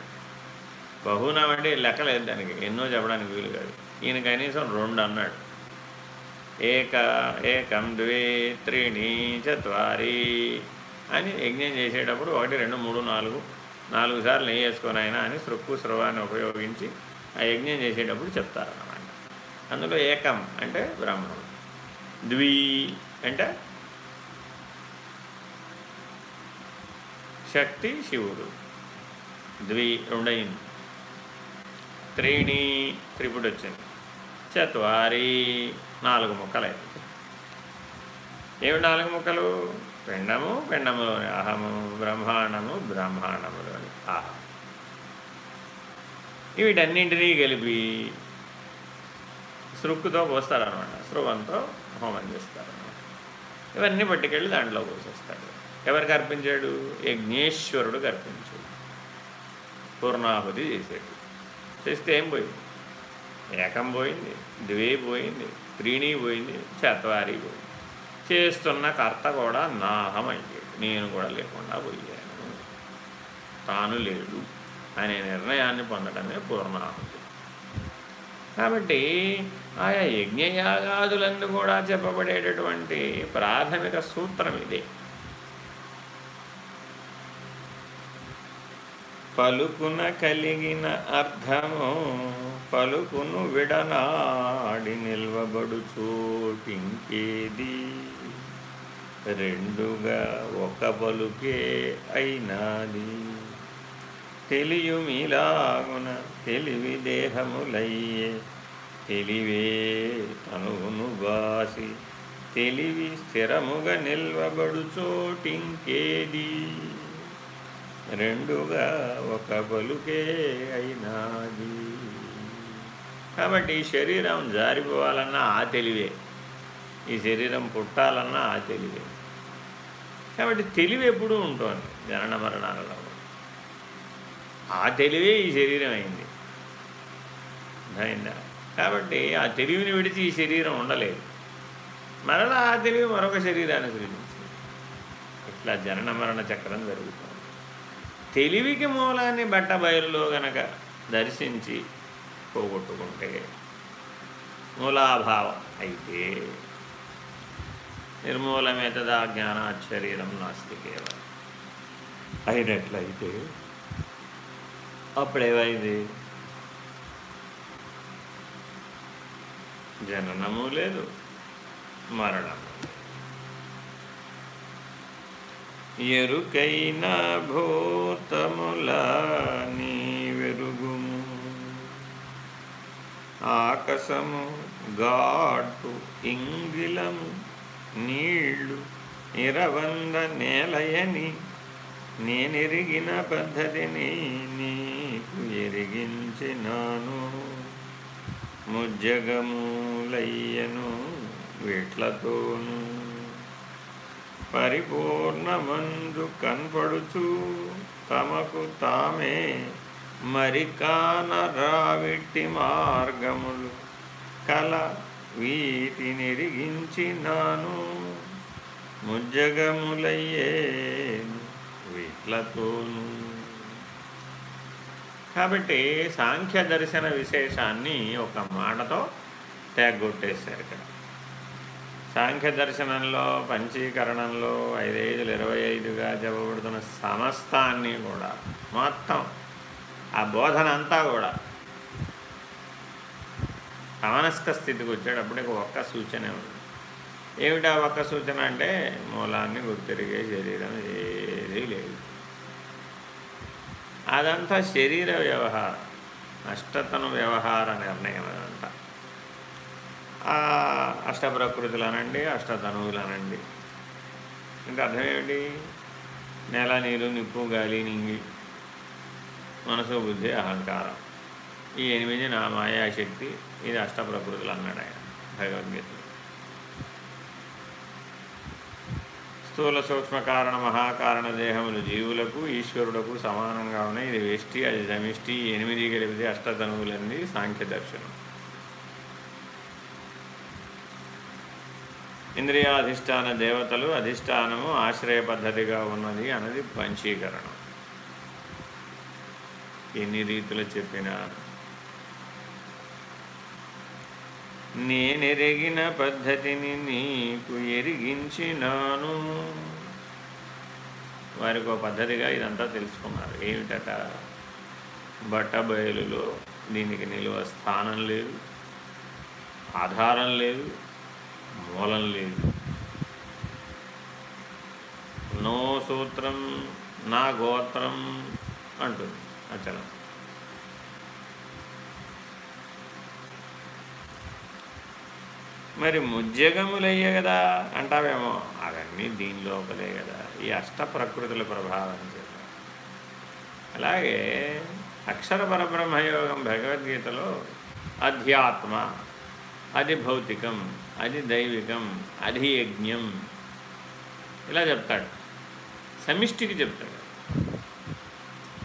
బహునాం అంటే లెక్కలేదు దానికి. ఎన్నో చెప్పడానికి వీలు కాదు. ఈయన కనీసం రెండు అన్నాడు. ఏక ఏకం ద్వే త్రీణి చత్వారి అని యజ్ఞం చేసేటప్పుడు ఒకటి రెండు మూడు నాలుగు నాలుగు సార్లు నెయ్యి వేసుకొని అని సృక్కు స్రవాన్ని ఉపయోగించి ఆ యజ్ఞం చేసేటప్పుడు చెప్తారన్నమాట. అందులో ఏకం అంటే బ్రాహ్మణుడు. ద్వి అంటే శక్తి శివుడు. ద్వి రెండైంది త్రీణి త్రిపుడు వచ్చింది చత్వారి నాలుగు ముక్కలైంది. ఏమి నాలుగు ముక్కలు? పిండము పిండములోని అహము బ్రహ్మాండము బ్రహ్మాండములోని అహం వీటన్నింటినీ కలిపి సృక్కుతో పోస్తారనమాట సృవంతో హోమం చేస్తారనమాట ఇవన్నీ పట్టుకెళ్ళి దాంట్లో పోసేస్తాడు ఎవరికి అర్పించాడు? యజ్ఞేశ్వరుడు అర్పించాడు పూర్ణాహుతి చేశాడు చేస్తే ఏం పోయింది? ఏకం పోయింది ద్వే పోయింది త్రీణి పోయింది చత్వారి పోయింది. చేస్తున్న కర్త కూడా నాహమయ్యాడు నేను కూడా లేకుండా పోయాను. తాను లేడు అనే నిర్ణయాన్ని పొందడమే పూర్ణాహుతి. కాబట్టి ఆయా యజ్ఞయాగాదులందు కూడా చెప్పబడేటటువంటి ప్రాథమిక సూత్రం ఇదే. పలుకున కలిగిన అర్థము పలుకును విడనాడి నిల్వబడు చోటింకేది రెండుగా ఒక పలుకే అయినాది. తెలియుమిలాగున తెలివి దేహములయ్యే తెలివే తనువును బాసి తెలివి స్థిరముగా నిల్వబడు చోటింకేది? రెండుగా ఒక పలుకే అయినాది. కాబట్టి శరీరం జారిపోవాలన్నా ఆ తెలివే. ఈ శరీరం పుట్టాలన్నా ఆ తెలివే. కాబట్టి తెలివి ఎప్పుడూ ఉంటుంది జనన మరణాలలో. ఆ తెలివే ఈ శరీరం అయింది. అయిందా కాబట్టి ఆ తెలివిని విడిచి ఈ శరీరం ఉండలేదు. మరలా ఆ తెలివి మరొక శరీరాన్ని సృజించింది. ఇట్లా జనన మరణ చక్రం జరుగుతుంది. తెలివికి మూలాన్ని బట్ట బయలులో గనక దర్శించి పోగొట్టుకుంటే మూలాభావం అయితే నిర్మూలమేతదా జ్ఞానాత్ శరీరం నాస్తి కేవలం. అయినట్లయితే అప్పుడేమైంది? జననము లేదు మరణము ఎరుకైన భూతముల నీ వెరుగుము ఆకాశము ఘాటు ఇంగిలము నీళ్ళు నిరవంద నేలయని నేనెరిగిన పద్ధతిని నీకు ఎరిగించినాను. ముజ్జగములయ్యను వీట్లతోను పరిపూర్ణమందు కనపడుచు తమకు తామే మరికాన రావిట్టి మార్గములు. కల వీటినిరిగించినాను ముజ్జగములయ్యే వీట్లతోను. కాబట్టి సాంఖ్య దర్శన విశేషాన్ని ఒక మాటతో తేగొట్టేశారు ఇక్కడ. సాంఖ్య దర్శనంలో పంచీకరణంలో ఐదైదులు ఇరవై ఐదుగా చెప్పబడుతున్న సమస్తాన్ని కూడా మొత్తం ఆ బోధన అంతా కూడా తమనస్క స్థితికి వచ్చేటప్పుడు నీకు ఒక్క సూచనే ఉంది. ఏమిటా ఒక్క సూచన అంటే మూలాన్ని గుర్తిరిగే శరీరం ఏదీ లేదు. అదంతా శరీర వ్యవహారం. అష్టతను వ్యవహార నిర్ణయం అదంతా. అష్టప్రకృతులనండి అష్టతనువులనండి అష్టతనువులు ఇంకా అర్థం ఏమిటి? నెల నీరు నిప్పు గాలి నింగి మనసు బుద్ధి అహంకారం. ఈ ఎనిమిది నా మాయాశక్తి ఇది అష్టప్రకృతులు అన్నాడు ఆయన భగవద్గీతలో. స్థూల సూక్ష్మ కారణ మహాకారణ దేహములు జీవులకు ఈశ్వరులకు సమానంగా ఉన్నాయి. ఇది వెష్టి అది సమిష్టి ఎనిమిది కలిపితే అష్టతనువులంది సాంఖ్య దర్శనం. ఇంద్రియాధిష్టాన దేవతలు అధిష్టానము ఆశ్రయ పద్ధతిగా ఉన్నది అన్నది పంచీకరణం. ఎన్ని రీతులు చెప్పినా నేనెరిగిన పద్ధతిని నీకు ఎరిగించినాను. వారికి పద్ధతిగా ఇదంతా తెలుసుకున్నారు. ఏమిటట? బట్ట బయలులో దీనికి నిలువ స్థానం లేదు ఆధారం లేదు మూలం లేదు. నో సూత్రం నా గోత్రం అంటుంది. అచలం మరి ముజ్జగములయ్యే కదా అంటావేమో. అవన్నీ దీని లోపలే కదా. ఈ అష్ట ప్రకృతుల ప్రభావం చేత. అలాగే అక్షర పరబ్రహ్మయోగం భగవద్గీతలో అధ్యాత్మ అది భౌతికం అది దైవికం అది యజ్ఞం. ఇలా చెప్తాడు. సమిష్టికి చెప్తాడు.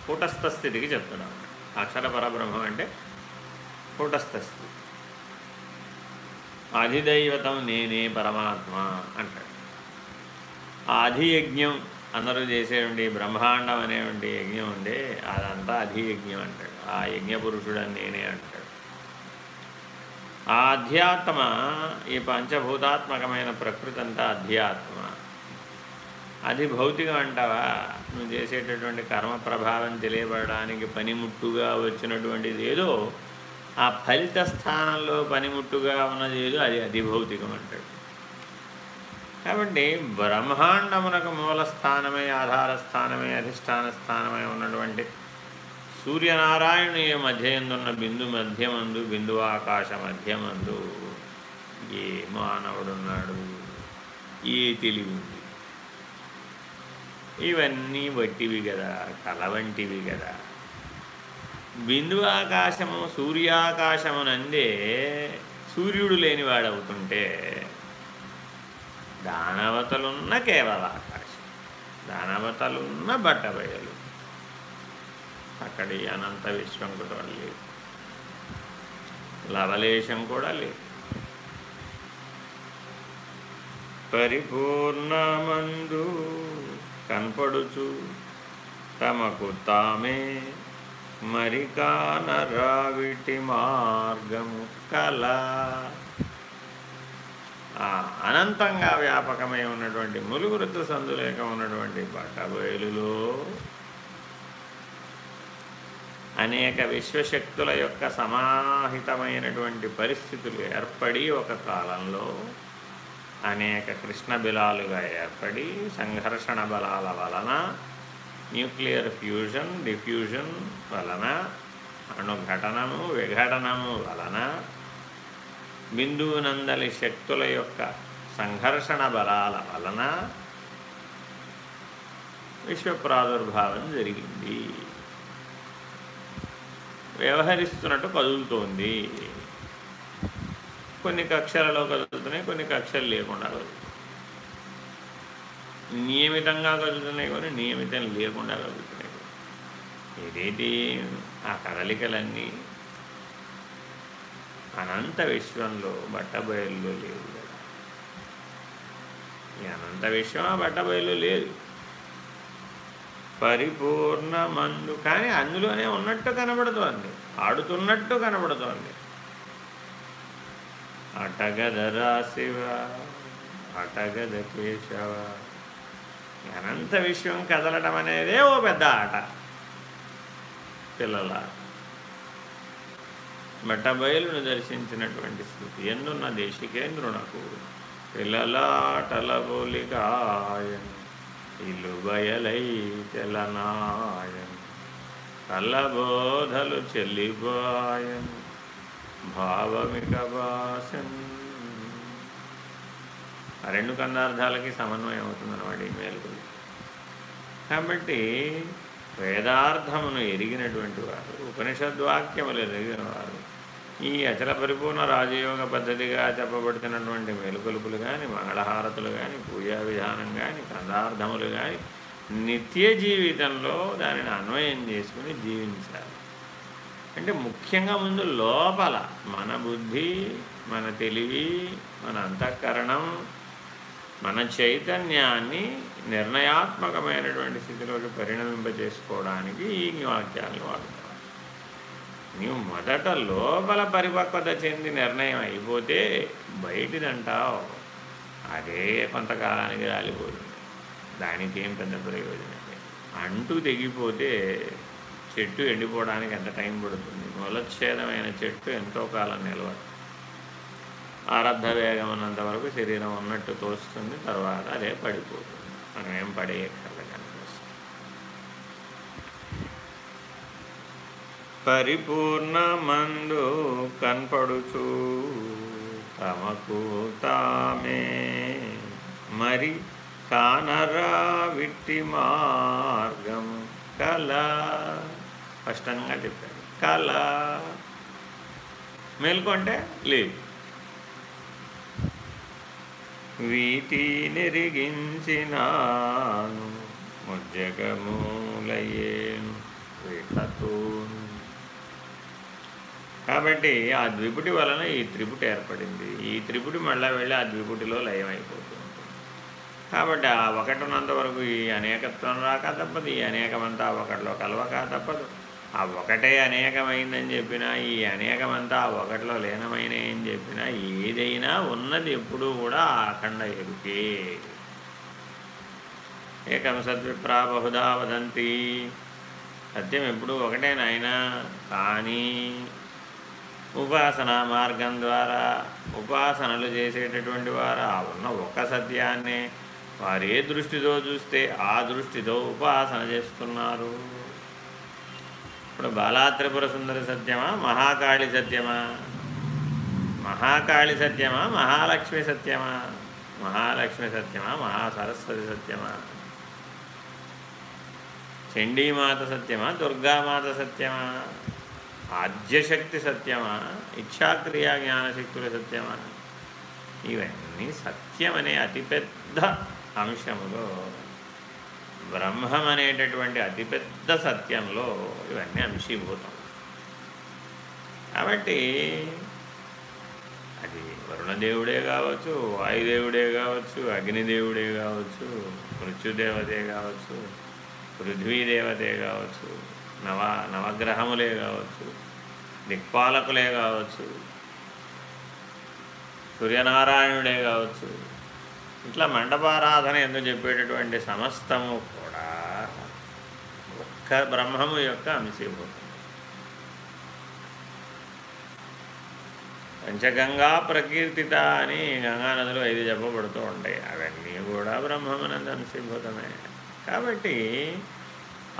కూటస్థ స్థితికి చెప్తాడు. అక్షర పరబ్రహ్మం అంటే కూటస్థ స్థితి అధిదైవతం నేనే పరమాత్మ అంటాడు. ఆ అధియజ్ఞం అందరూ చేసేటువంటి బ్రహ్మాండం అనేటువంటి యజ్ఞం ఉండే అదంతా అధియజ్ఞం అంటాడు. ఆ యజ్ఞపురుషుడని నేనే అంటాడు. ఆ అధ్యాత్మ ఈ పంచభూతాత్మకమైన ప్రకృతి అంతా అధ్యాత్మ. అది భౌతికం అంటావా? నువ్వు చేసేటటువంటి కర్మ ప్రభావం తెలియబడడానికి పనిముట్టుగా వచ్చినటువంటిది ఏదో ఆ ఫలిత స్థానంలో పనిముట్టుగా ఉన్నది ఏదో అది అధిభౌతికం అంటాడు కాబట్టి బ్రహ్మాండమునకు మూల స్థానమే ఆధార స్థానమే అధిష్టాన స్థానమే ఉన్నటువంటి సూర్యనారాయణ మధ్య ఎందున్న బిందు మధ్యమందు బిందు ఆకాశ మధ్యమందు ఏ మానవుడున్నాడు? ఏ తెలివి ఉంది ఇవన్నీ వట్టివి కదా కల వంటివి కదా బిందు ఆకాశము సూర్యాకాశమునందే సూర్యుడు లేనివాడవుతుంటే దానవతలున్న కేవల ఆకాశం దానవతలున్న బట్టబయలు. అక్కడి అనంత విశ్వం కూడా లేదు. లవలేశం కూడా లేదు. పరిపూర్ణమందు కనపడుచు తమకు తామే మరికానరావిటి మార్గము కల. అనంతంగా వ్యాపకమై ఉన్నటువంటి ములుగురుత సందులేక ఉన్నటువంటి బట్టబయలులో అనేక విశ్వశక్తుల యొక్క సమాహితమైనటువంటి పరిస్థితులు ఏర్పడి ఒక కాలంలో అనేక కృష్ణ బిలాలుగా ఏర్పడి సంఘర్షణ బలాల వలన న్యూక్లియర్ ఫ్యూజన్ డిఫ్యూజన్ వలన అణుఘటనము విఘటనము వలన బిందువునందలి శక్తుల యొక్క సంఘర్షణ బలాల వలన విశ్వ ప్రాదుర్భావం జరిగింది. వ్యవహరిస్తున్నట్టు కదులుతోంది. కొన్ని కక్షలలో కదులుతున్నాయి కొన్ని కక్షలు లేకుండా కదులుతున్నాయి. నియమితంగా కదులుతున్నాయి కానీ నియమితం లేకుండా కదులుతున్నాయి. ఏదైతే ఆ కదలికలన్నీ అనంత విశ్వంలో బట్టబయల్లో లేవు కదా. ఈ అనంత విశ్వం ఆ బట్టబయలు లేదు. పరిపూర్ణమందు కానీ అందులోనే ఉన్నట్టు కనబడుతోంది. ఆడుతున్నట్టు కనబడుతోంది. అటగదరా శివ అటగద కేశవ అనంత విశ్వం కదలటం అనేదే ఓ పెద్ద ఆట. పిల్లల మెటబయలును దర్శించినటువంటి స్థితి ఎందున్న దేశికేంద్రునకు పిల్లలాటల బోలిగాయన్ ఇల్లు బయలై తెలనాయన్ కళ్ళబోధలు చెల్లిపోయన్ భావమిక భాషన్. ఆ రెండు కందార్థాలకి సమన్వయం అవుతుందన్నమాట ఈ మేలు కాబట్టి వేదార్థమును ఎరిగినటువంటి వారు ఉపనిషద్వాక్యములు ఎరిగిన వారు ఈ అచల పరిపూర్ణ రాజయోగ పద్ధతిగా చెప్పబడుతున్నటువంటి మేలుకొలుపులు కానీ మంగళహారతులు కానీ పూజా విధానం కానీ కందార్థములు కానీ నిత్య జీవితంలో దానిని అన్వయం చేసుకుని జీవించాలి. అంటే ముఖ్యంగా ముందు లోపల మన బుద్ధి మన తెలివి మన అంతఃకరణం మన చైతన్యాన్ని నిర్ణయాత్మకమైనటువంటి స్థితిలోకి పరిణమింపజేసుకోవడానికి ఈ వాక్యాలను వాడుకోవాలి నీవు మొదట లోపల పరిపక్వత చెంది నిర్ణయం అయిపోతే బయటిదంటావు. అదే కొంతకాలానికి రాలిపోతుంది దానికి ఏం పెద్ద ప్రయోజనం అంటూ తెగిపోతే చెట్టు ఎండిపోవడానికి ఎంత టైం పడుతుంది? మొలచ్ఛేదమైన చెట్టు ఎంతో కాలం నిలవదు. ఆరాధ వేగం ఉన్నంత వరకు శరీరం ఉన్నట్టు తోస్తుంది తర్వాత అదే పడిపోతుంది మనం ఏం పడేయక్కర్లేదు పరిపూర్ణ మందు కనపడుచు తమకు తామే. మరి కానరా విట్టి మార్గం కళ స్పష్టంగా చెప్పారు. కళ మేల్కొంటే లేదు. వీటి నెరిగించినాను ముజ్జగమూలయేను వీటతోను కాబట్టి ఆ ద్విపుటి వలన ఈ త్రిపుటి ఏర్పడింది. ఈ త్రిపుటి మళ్ళా వెళ్ళి ఆ ద్విపుటిలో లయమైపోతుంది. కాబట్టి ఆ ఒకటి ఉన్నంత వరకు ఈ అనేకత్వం రాక తప్పదు ఈ అనేకమంతా ఒకటిలో కలవక తప్పదు. ఆ ఒకటే అనేకమైందని చెప్పినా ఈ అనేకమంతా ఆ ఒకటిలో లీనమైన అని చెప్పినా ఏదైనా ఉన్నది ఎప్పుడూ కూడా అఖండ ఎరుకే. ఏకం సద్విప్రా బహుదా వదంతి. సత్యం ఎప్పుడు ఒకటే నాయన. కానీ ఉపాసన మార్గం ద్వారా ఉపాసనలు చేసేటటువంటి వారు ఆ ఉన్న ఒక సత్యాన్నే వారు ఏ దృష్టితో చూస్తే ఆ దృష్టితో ఉపాసన చేస్తున్నారు. ఇప్పుడు బాలాత్రిపుర సుందరి సత్యమా మహాకాళి సత్యమా? మహాకాళి సత్యమా మహాలక్ష్మి సత్యమా? మహాలక్ష్మి సత్యమా మహాసరస్వతి సత్యమా? చండీమాత సత్యమా దుర్గామాత సత్యమా? ఆద్యశక్తి సత్యమా? ఇచ్ఛాక్రియా జ్ఞానశక్తుల సత్యమా? ఇవన్నీ సత్యం అనే అతిపెద్ద అంశములో బ్రహ్మం అనేటటువంటి అతిపెద్ద సత్యంలో ఇవన్నీ అంశీభూతం. కాబట్టి అది వరుణదేవుడే కావచ్చు వాయుదేవుడే కావచ్చు అగ్నిదేవుడే కావచ్చు మృత్యుదేవతే కావచ్చు పృథ్వీదేవతే కావచ్చు నవ నవగ్రహములే కావచ్చు దిక్పాలకులే కావచ్చు సూర్యనారాయణుడే కావచ్చు. ఇట్లా మండపారాధన ఎందుకు చెప్పేటటువంటి సమస్తము బ్రహ్మము యొక్క అంశీభూతం. పంచగంగా ప్రకీర్తిత అని గంగానదులు ఐదు చెప్పబడుతూ ఉంటాయి. అవన్నీ కూడా బ్రహ్మమునందు అంశీభూతమే. కాబట్టి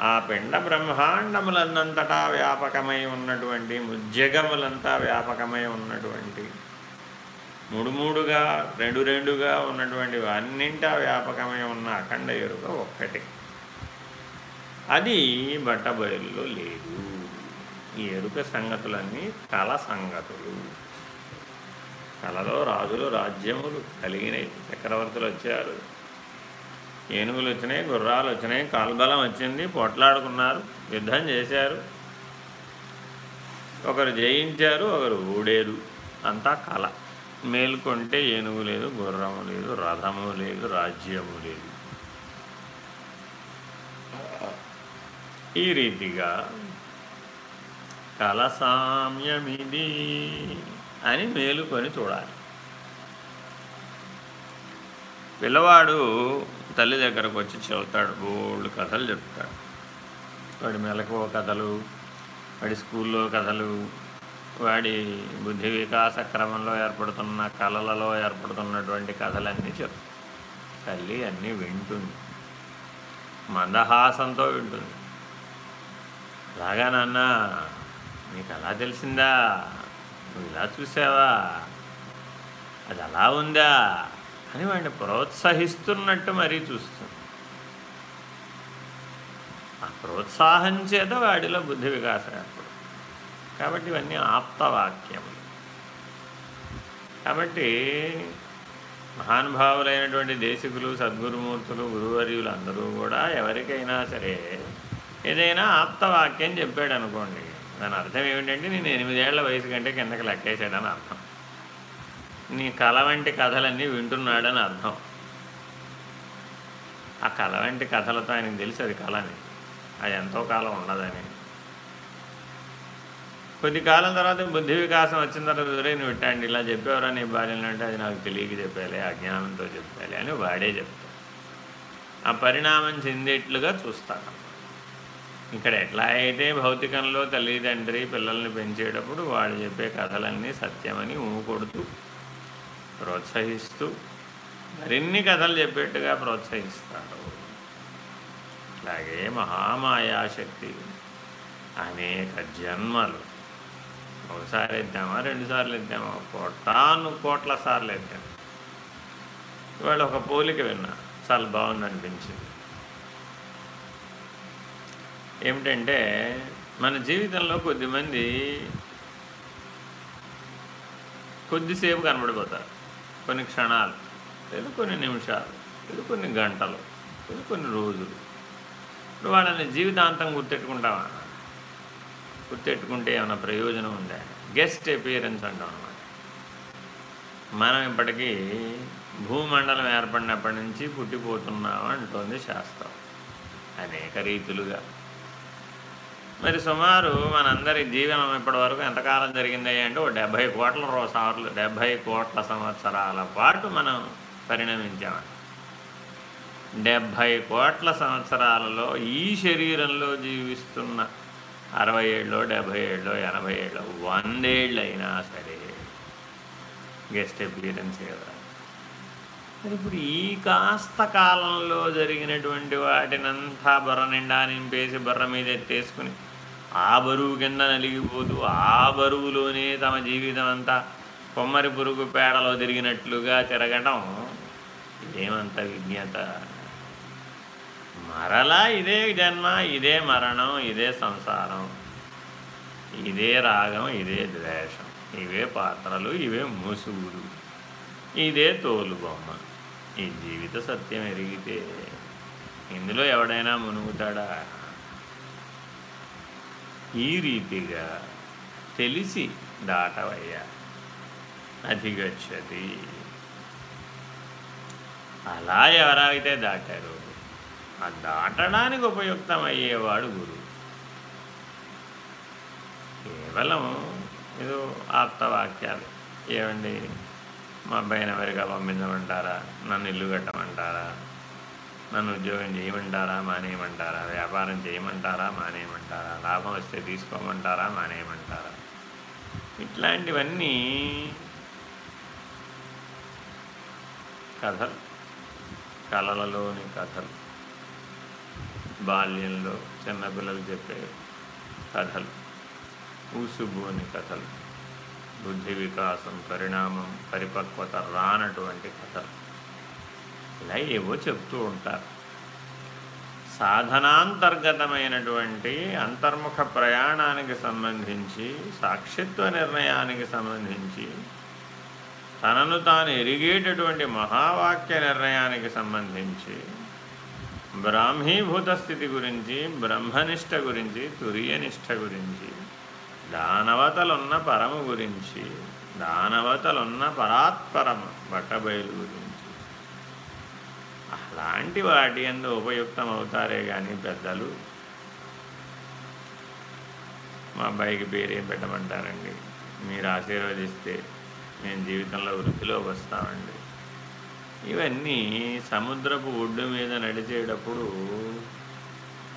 ఆ పిండ బ్రహ్మాండములన్నంతటా వ్యాపకమై ఉన్నటువంటి ముజ్జగములంతా వ్యాపకమై ఉన్నటువంటి మూడు మూడుగా రెండు రెండుగా ఉన్నటువంటి అన్నింటా వ్యాపకమై ఉన్న అఖండ ఎరుక ఒక్కటి. అది బట్టబయలులో లేదు. ఈ ఎరుక సంగతులన్నీ కళ సంగతులు. కళలో రాజులు రాజ్యములు కలిగినాయి. చక్రవర్తులు వచ్చారు. ఏనుగులు వచ్చినాయి గుర్రాలు వచ్చినాయి కాల్బలం వచ్చింది పొట్లాడుకున్నారు యుద్ధం చేశారు. ఒకరు జయించారు ఒకరు ఊడేరు. అంతా కళ మేల్కొంటే ఏనుగు లేదు గుర్రము లేదు రథము లేదు రాజ్యము లేదు. ఈ రీతిగా కలసామ్యమిది అని మేలుకొని చూడాలి. పిల్లవాడు తల్లి దగ్గరకు వచ్చి చెబుతాడు బోల్డ్ కథలు చెప్తాడు వాడి మెలకువ కథలు వాడి స్కూల్లో కథలు వాడి బుద్ధి వికాస క్రమంలో ఏర్పడుతున్న కళలలో ఏర్పడుతున్నటువంటి కథలన్నీ చెప్తాడు తల్లి అన్నీ వింటుంది. మందహాసంతో వింటుంది. అలాగా నాన్న నీకు అలా తెలిసిందా? నువ్వు ఇలా చూసావా? అది అలా ఉందా? అని వాడిని ప్రోత్సహిస్తున్నట్టు మరీ చూస్తుంది. ఆ ప్రోత్సాహం చేత వాడిలో బుద్ధి వికాసం ఏర్పడు కాబట్టి ఇవన్నీ ఆప్తవాక్యములు. కాబట్టి మహానుభావులైనటువంటి దేశికులు సద్గురుమూర్తులు గురువర్యులు అందరూ కూడా ఎవరికైనా సరే ఏదైనా ఆప్తవాక్యం చెప్పాడు అనుకోండి దాని అర్థం ఏమిటంటే నేను ఎనిమిదేళ్ళ వయసు కంటే కిందకి లెక్కేసాడని అర్థం. నీ కళ వంటి కథలన్నీ వింటున్నాడని అర్థం. ఆ కళ వంటి కథలతో ఆయనకు తెలుసు అది కళని అది ఎంతో కాలం ఉండదని కొద్ది కాలం తర్వాత బుద్ధి వికాసం వచ్చిన తర్వాత దూరే నువ్వు పెట్టండి ఇలా చెప్పేవరా నీ భార్యలు అంటే అది నాకు తెలియక చెప్పాలి అజ్ఞానంతో చెప్పాలి అని వాడే చెప్తాడు. ఆ పరిణామం చెందేట్లుగా చూస్తాను ఇక్కడ ఎట్లా అయితే భౌతికంలో తల్లిదండ్రి పిల్లల్ని పెంచేటప్పుడు వాడు చెప్పే కథలన్నీ సత్యమని ఊకొడుతూ ప్రోత్సహిస్తూ మరిన్ని కథలు చెప్పేట్టుగా ప్రోత్సహిస్తాడు. అలాగే మహామాయాశక్తి అనేక జన్మలు. ఒకసారి ఎద్దామా రెండుసార్లు ఎద్దామా కోటాను కోట్ల సార్లు ఎద్దాం. ఇవాళ ఒక పోలిక విన్నా చాలా బాగుంది అనిపించింది ఏమిటంటే మన జీవితంలో కొద్దిమంది కొద్దిసేపు కనబడిపోతారు. కొన్ని క్షణాలు లేదా కొన్ని నిమిషాలు లేదు కొన్ని గంటలు లేదు కొన్ని రోజులు. ఇప్పుడు వాళ్ళని జీవితాంతం గుర్తెట్టుకుంటామా? గుర్తెట్టుకుంటే ఏమైనా ప్రయోజనం ఉందా? గెస్ట్ అపియరెన్స్ అంటాం అన్నమాట. మనం ఇప్పటికీ భూమండలం ఏర్పడినప్పటి నుంచి పుట్టిపోతున్నాం అంటోంది శాస్త్రం. అనేక రీతులుగా. మరి సుమారు మనందరి జీవనం ఇప్పటి వరకు ఎంతకాలం జరిగింది అంటే ఓ డెబ్భై కోట్ల సార్లు డెబ్భై కోట్ల సంవత్సరాల పాటు మనం పరిణమించామండి డెబ్భై కోట్ల సంవత్సరాలలో ఈ శరీరంలో జీవిస్తున్న అరవై ఏళ్ళు డెబ్భై ఏళ్ళు ఎనభై ఏళ్ళు వందేళ్ళు అయినా సరే గెస్ట్ అపీరెన్స్ కదా. ఇప్పుడు ఈ కాస్త కాలంలో జరిగినటువంటి వాటినంతా బుర్ర నిండా నింపేసి బుర్ర మీద ఎత్తేసుకుని ఆ బరువు కింద నలిగిపోతూ ఆ బరువులోనే తమ జీవితం అంతా కొమ్మరి పురుగు పేడలో తిరిగినట్లుగా తిరగడం ఇదేమంత విజ్ఞత? మరలా ఇదే జన్మ ఇదే మరణం ఇదే సంసారం ఇదే రాగం ఇదే ద్వేషం ఇవే పాత్రలు ఇవే ముసుగులు ఇదే తోలు బొమ్మ. ఈ జీవిత సత్యం ఎరిగితే ఇందులో ఎవడైనా మునుగుతాడా? ఈ రీతిగా తెలిసి దాటవయ్యా. అధిగచ్చది. అలా ఎవరైతే దాటారు? ఆ దాటడానికి ఉపయుక్తమయ్యేవాడు గురువు కేవలం ఏదో ఆప్తవాక్యాలు. ఏమండి మా అబ్బాయిని ఎవరిగా పంపించమంటారా? నన్ను ఇల్లు కట్టమంటారా? నన్ను ఉద్యోగం చేయమంటారా మానేయమంటారా? వ్యాపారం చేయమంటారా మానేయమంటారా? లాభం వస్తే తీసుకోమంటారా మానేయమంటారా? ఇట్లాంటివన్నీ కథలు. కళలలోని కథలు. బాల్యంలో చిన్నపిల్లలు చెప్పే కథలు. ఊసుబోని కథలు. బుద్ధి వికాసం పరిణామం పరిపక్వత రానటువంటి కథలు. ఇలా ఏవో చెప్తూ ఉంటారు. సాధనాంతర్గతమైనటువంటి అంతర్ముఖ ప్రయాణానికి సంబంధించి సాక్షిత్వ నిర్ణయానికి సంబంధించి తనను తాను ఎరిగేటటువంటి మహావాక్య నిర్ణయానికి సంబంధించి బ్రాహ్మీభూత స్థితి గురించి బ్రహ్మనిష్ట గురించి తురియనిష్ట గురించి దానవతలున్న పరము గురించి దానవతలున్న పరాత్పరము బట్టబయలు గురించి అలాంటి వాటి ఎందు ఉపయుక్తం అవుతారే కానీ పెద్దలు. మా అబ్బాయికి పేరేం పెట్టమంటారండి? మీరు ఆశీర్వదిస్తే మేము జీవితంలో వృద్ధిలోకి వస్తామండి. ఇవన్నీ సముద్రపు ఒడ్డు మీద నడిచేటప్పుడు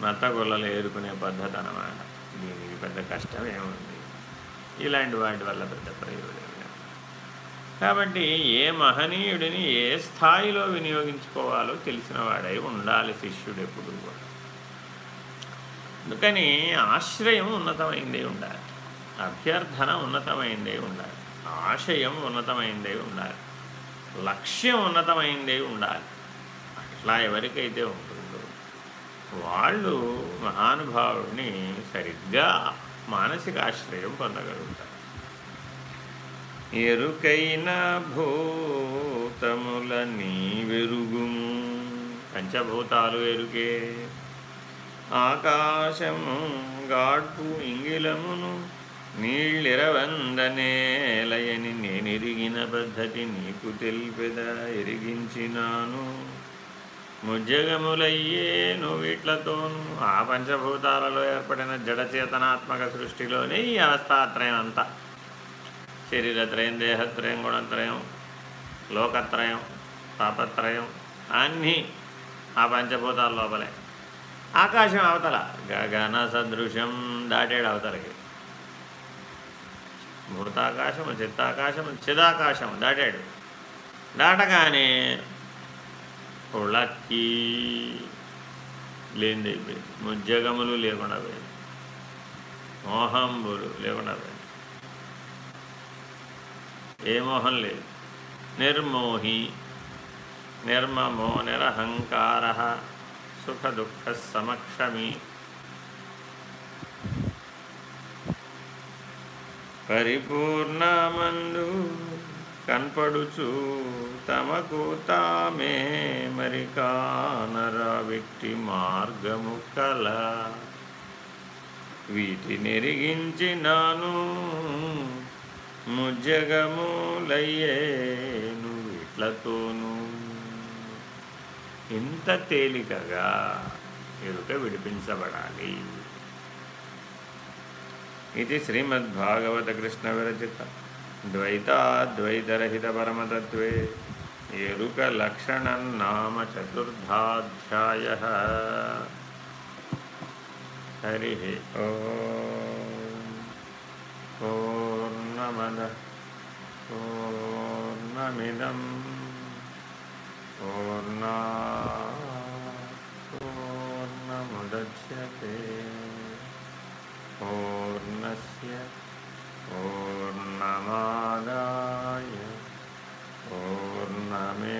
మత గొల్లలు ఏరుకునే పద్ధతి అన్నమాట దీనికి పెద్ద కష్టం ఏముంది ఇలాంటి వాటి వల్ల పెద్ద ప్రయోజనం కాబట్టి ఏ మహనీయుడిని ఏ స్థాయిలో వినియోగించుకోవాలో తెలిసిన వాడై ఉండాలి శిష్యుడు ఎప్పుడు అందుకని ఆశ్రయం ఉన్నతమైందే ఉండాలి. అభ్యర్థన ఉన్నతమైందే ఉండాలి. ఆశయం ఉన్నతమైందే ఉండాలి. లక్ష్యం ఉన్నతమైందే ఉండాలి. అట్లా ఎవరికైతే ఉంటుందో వాళ్ళు మహానుభావుడిని సరిగ్గా మానసిక ఆశ్రయం పొందగలుగుతారు. ఎరుకైన భూతముల నీ వెరుగుము పంచభూతాలు ఎరుకే. ఆకాశము గాడ్పు ఇంగిలమును నీళ్ళిరవందనేలయని నేనెరిగిన పద్ధతి నీకు తెలిపెద ఎరిగించినాను. ముజ్జగములయ్యేను వీట్లతోనూ ఆ పంచభూతాలలో ఏర్పడిన జడచేతనాత్మక సృష్టిలోనే ఈ అవస్థాత్రయం అంతా శరీరత్రయం దేహత్రయం గుణత్రయం లోకత్రయం తాపత్రయం అన్నీ ఆ పంచభూతాల లోపలే. ఆకాశం అవతల గగన సదృశం దాటాడు అవతలకి. భూతాకాశము చిత్తాకాశము చిదాకాశము దాటాడు. దాటగానే ఉళ్ళకి లేనిదైపోయింది. ముజ్జగములు లేకుండా పోయింది. మోహంబులు లేకుండా పోయింది. ఏ మోహం లేదు. నిర్మోహి నిర్మమో నిరహంకార సుఖ దుఃఖ సమక్షమి పరిపూర్ణమందు కనపడుచు తమకు తామే మరి కానర వ్యక్తి మార్గము కల. వీటి నెరిగించినాను ముజ్జగములయ్యేను వీట్లతోనూ ఇంత తేలికగా ఎరుక విడిపించబడాలి. ఇది శ్రీమద్భాగవత కృష్ణ విరచిత. ద్వైతాద్వైతరహిత పరమతత్వే. ఎరుక లక్షణం నామ చతుర్థాధ్యాయ. हरि पूर्णमद पूर्णमिदं पूर्णा पूर्णमुदच्यते। पूर्णस्य पूर्णमादाय पूर्णमेवावशिष्यते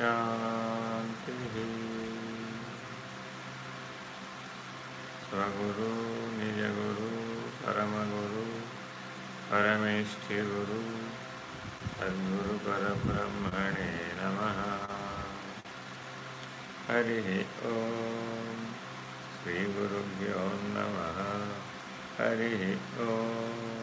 शांति स्वगुरु निज गुरु परम गुरु परमेष्ठ गुरु सद्गुरु पर ब्रह्मणे नम। हरि ओम। श्री गुरुभ्यो नम। हरि ओम।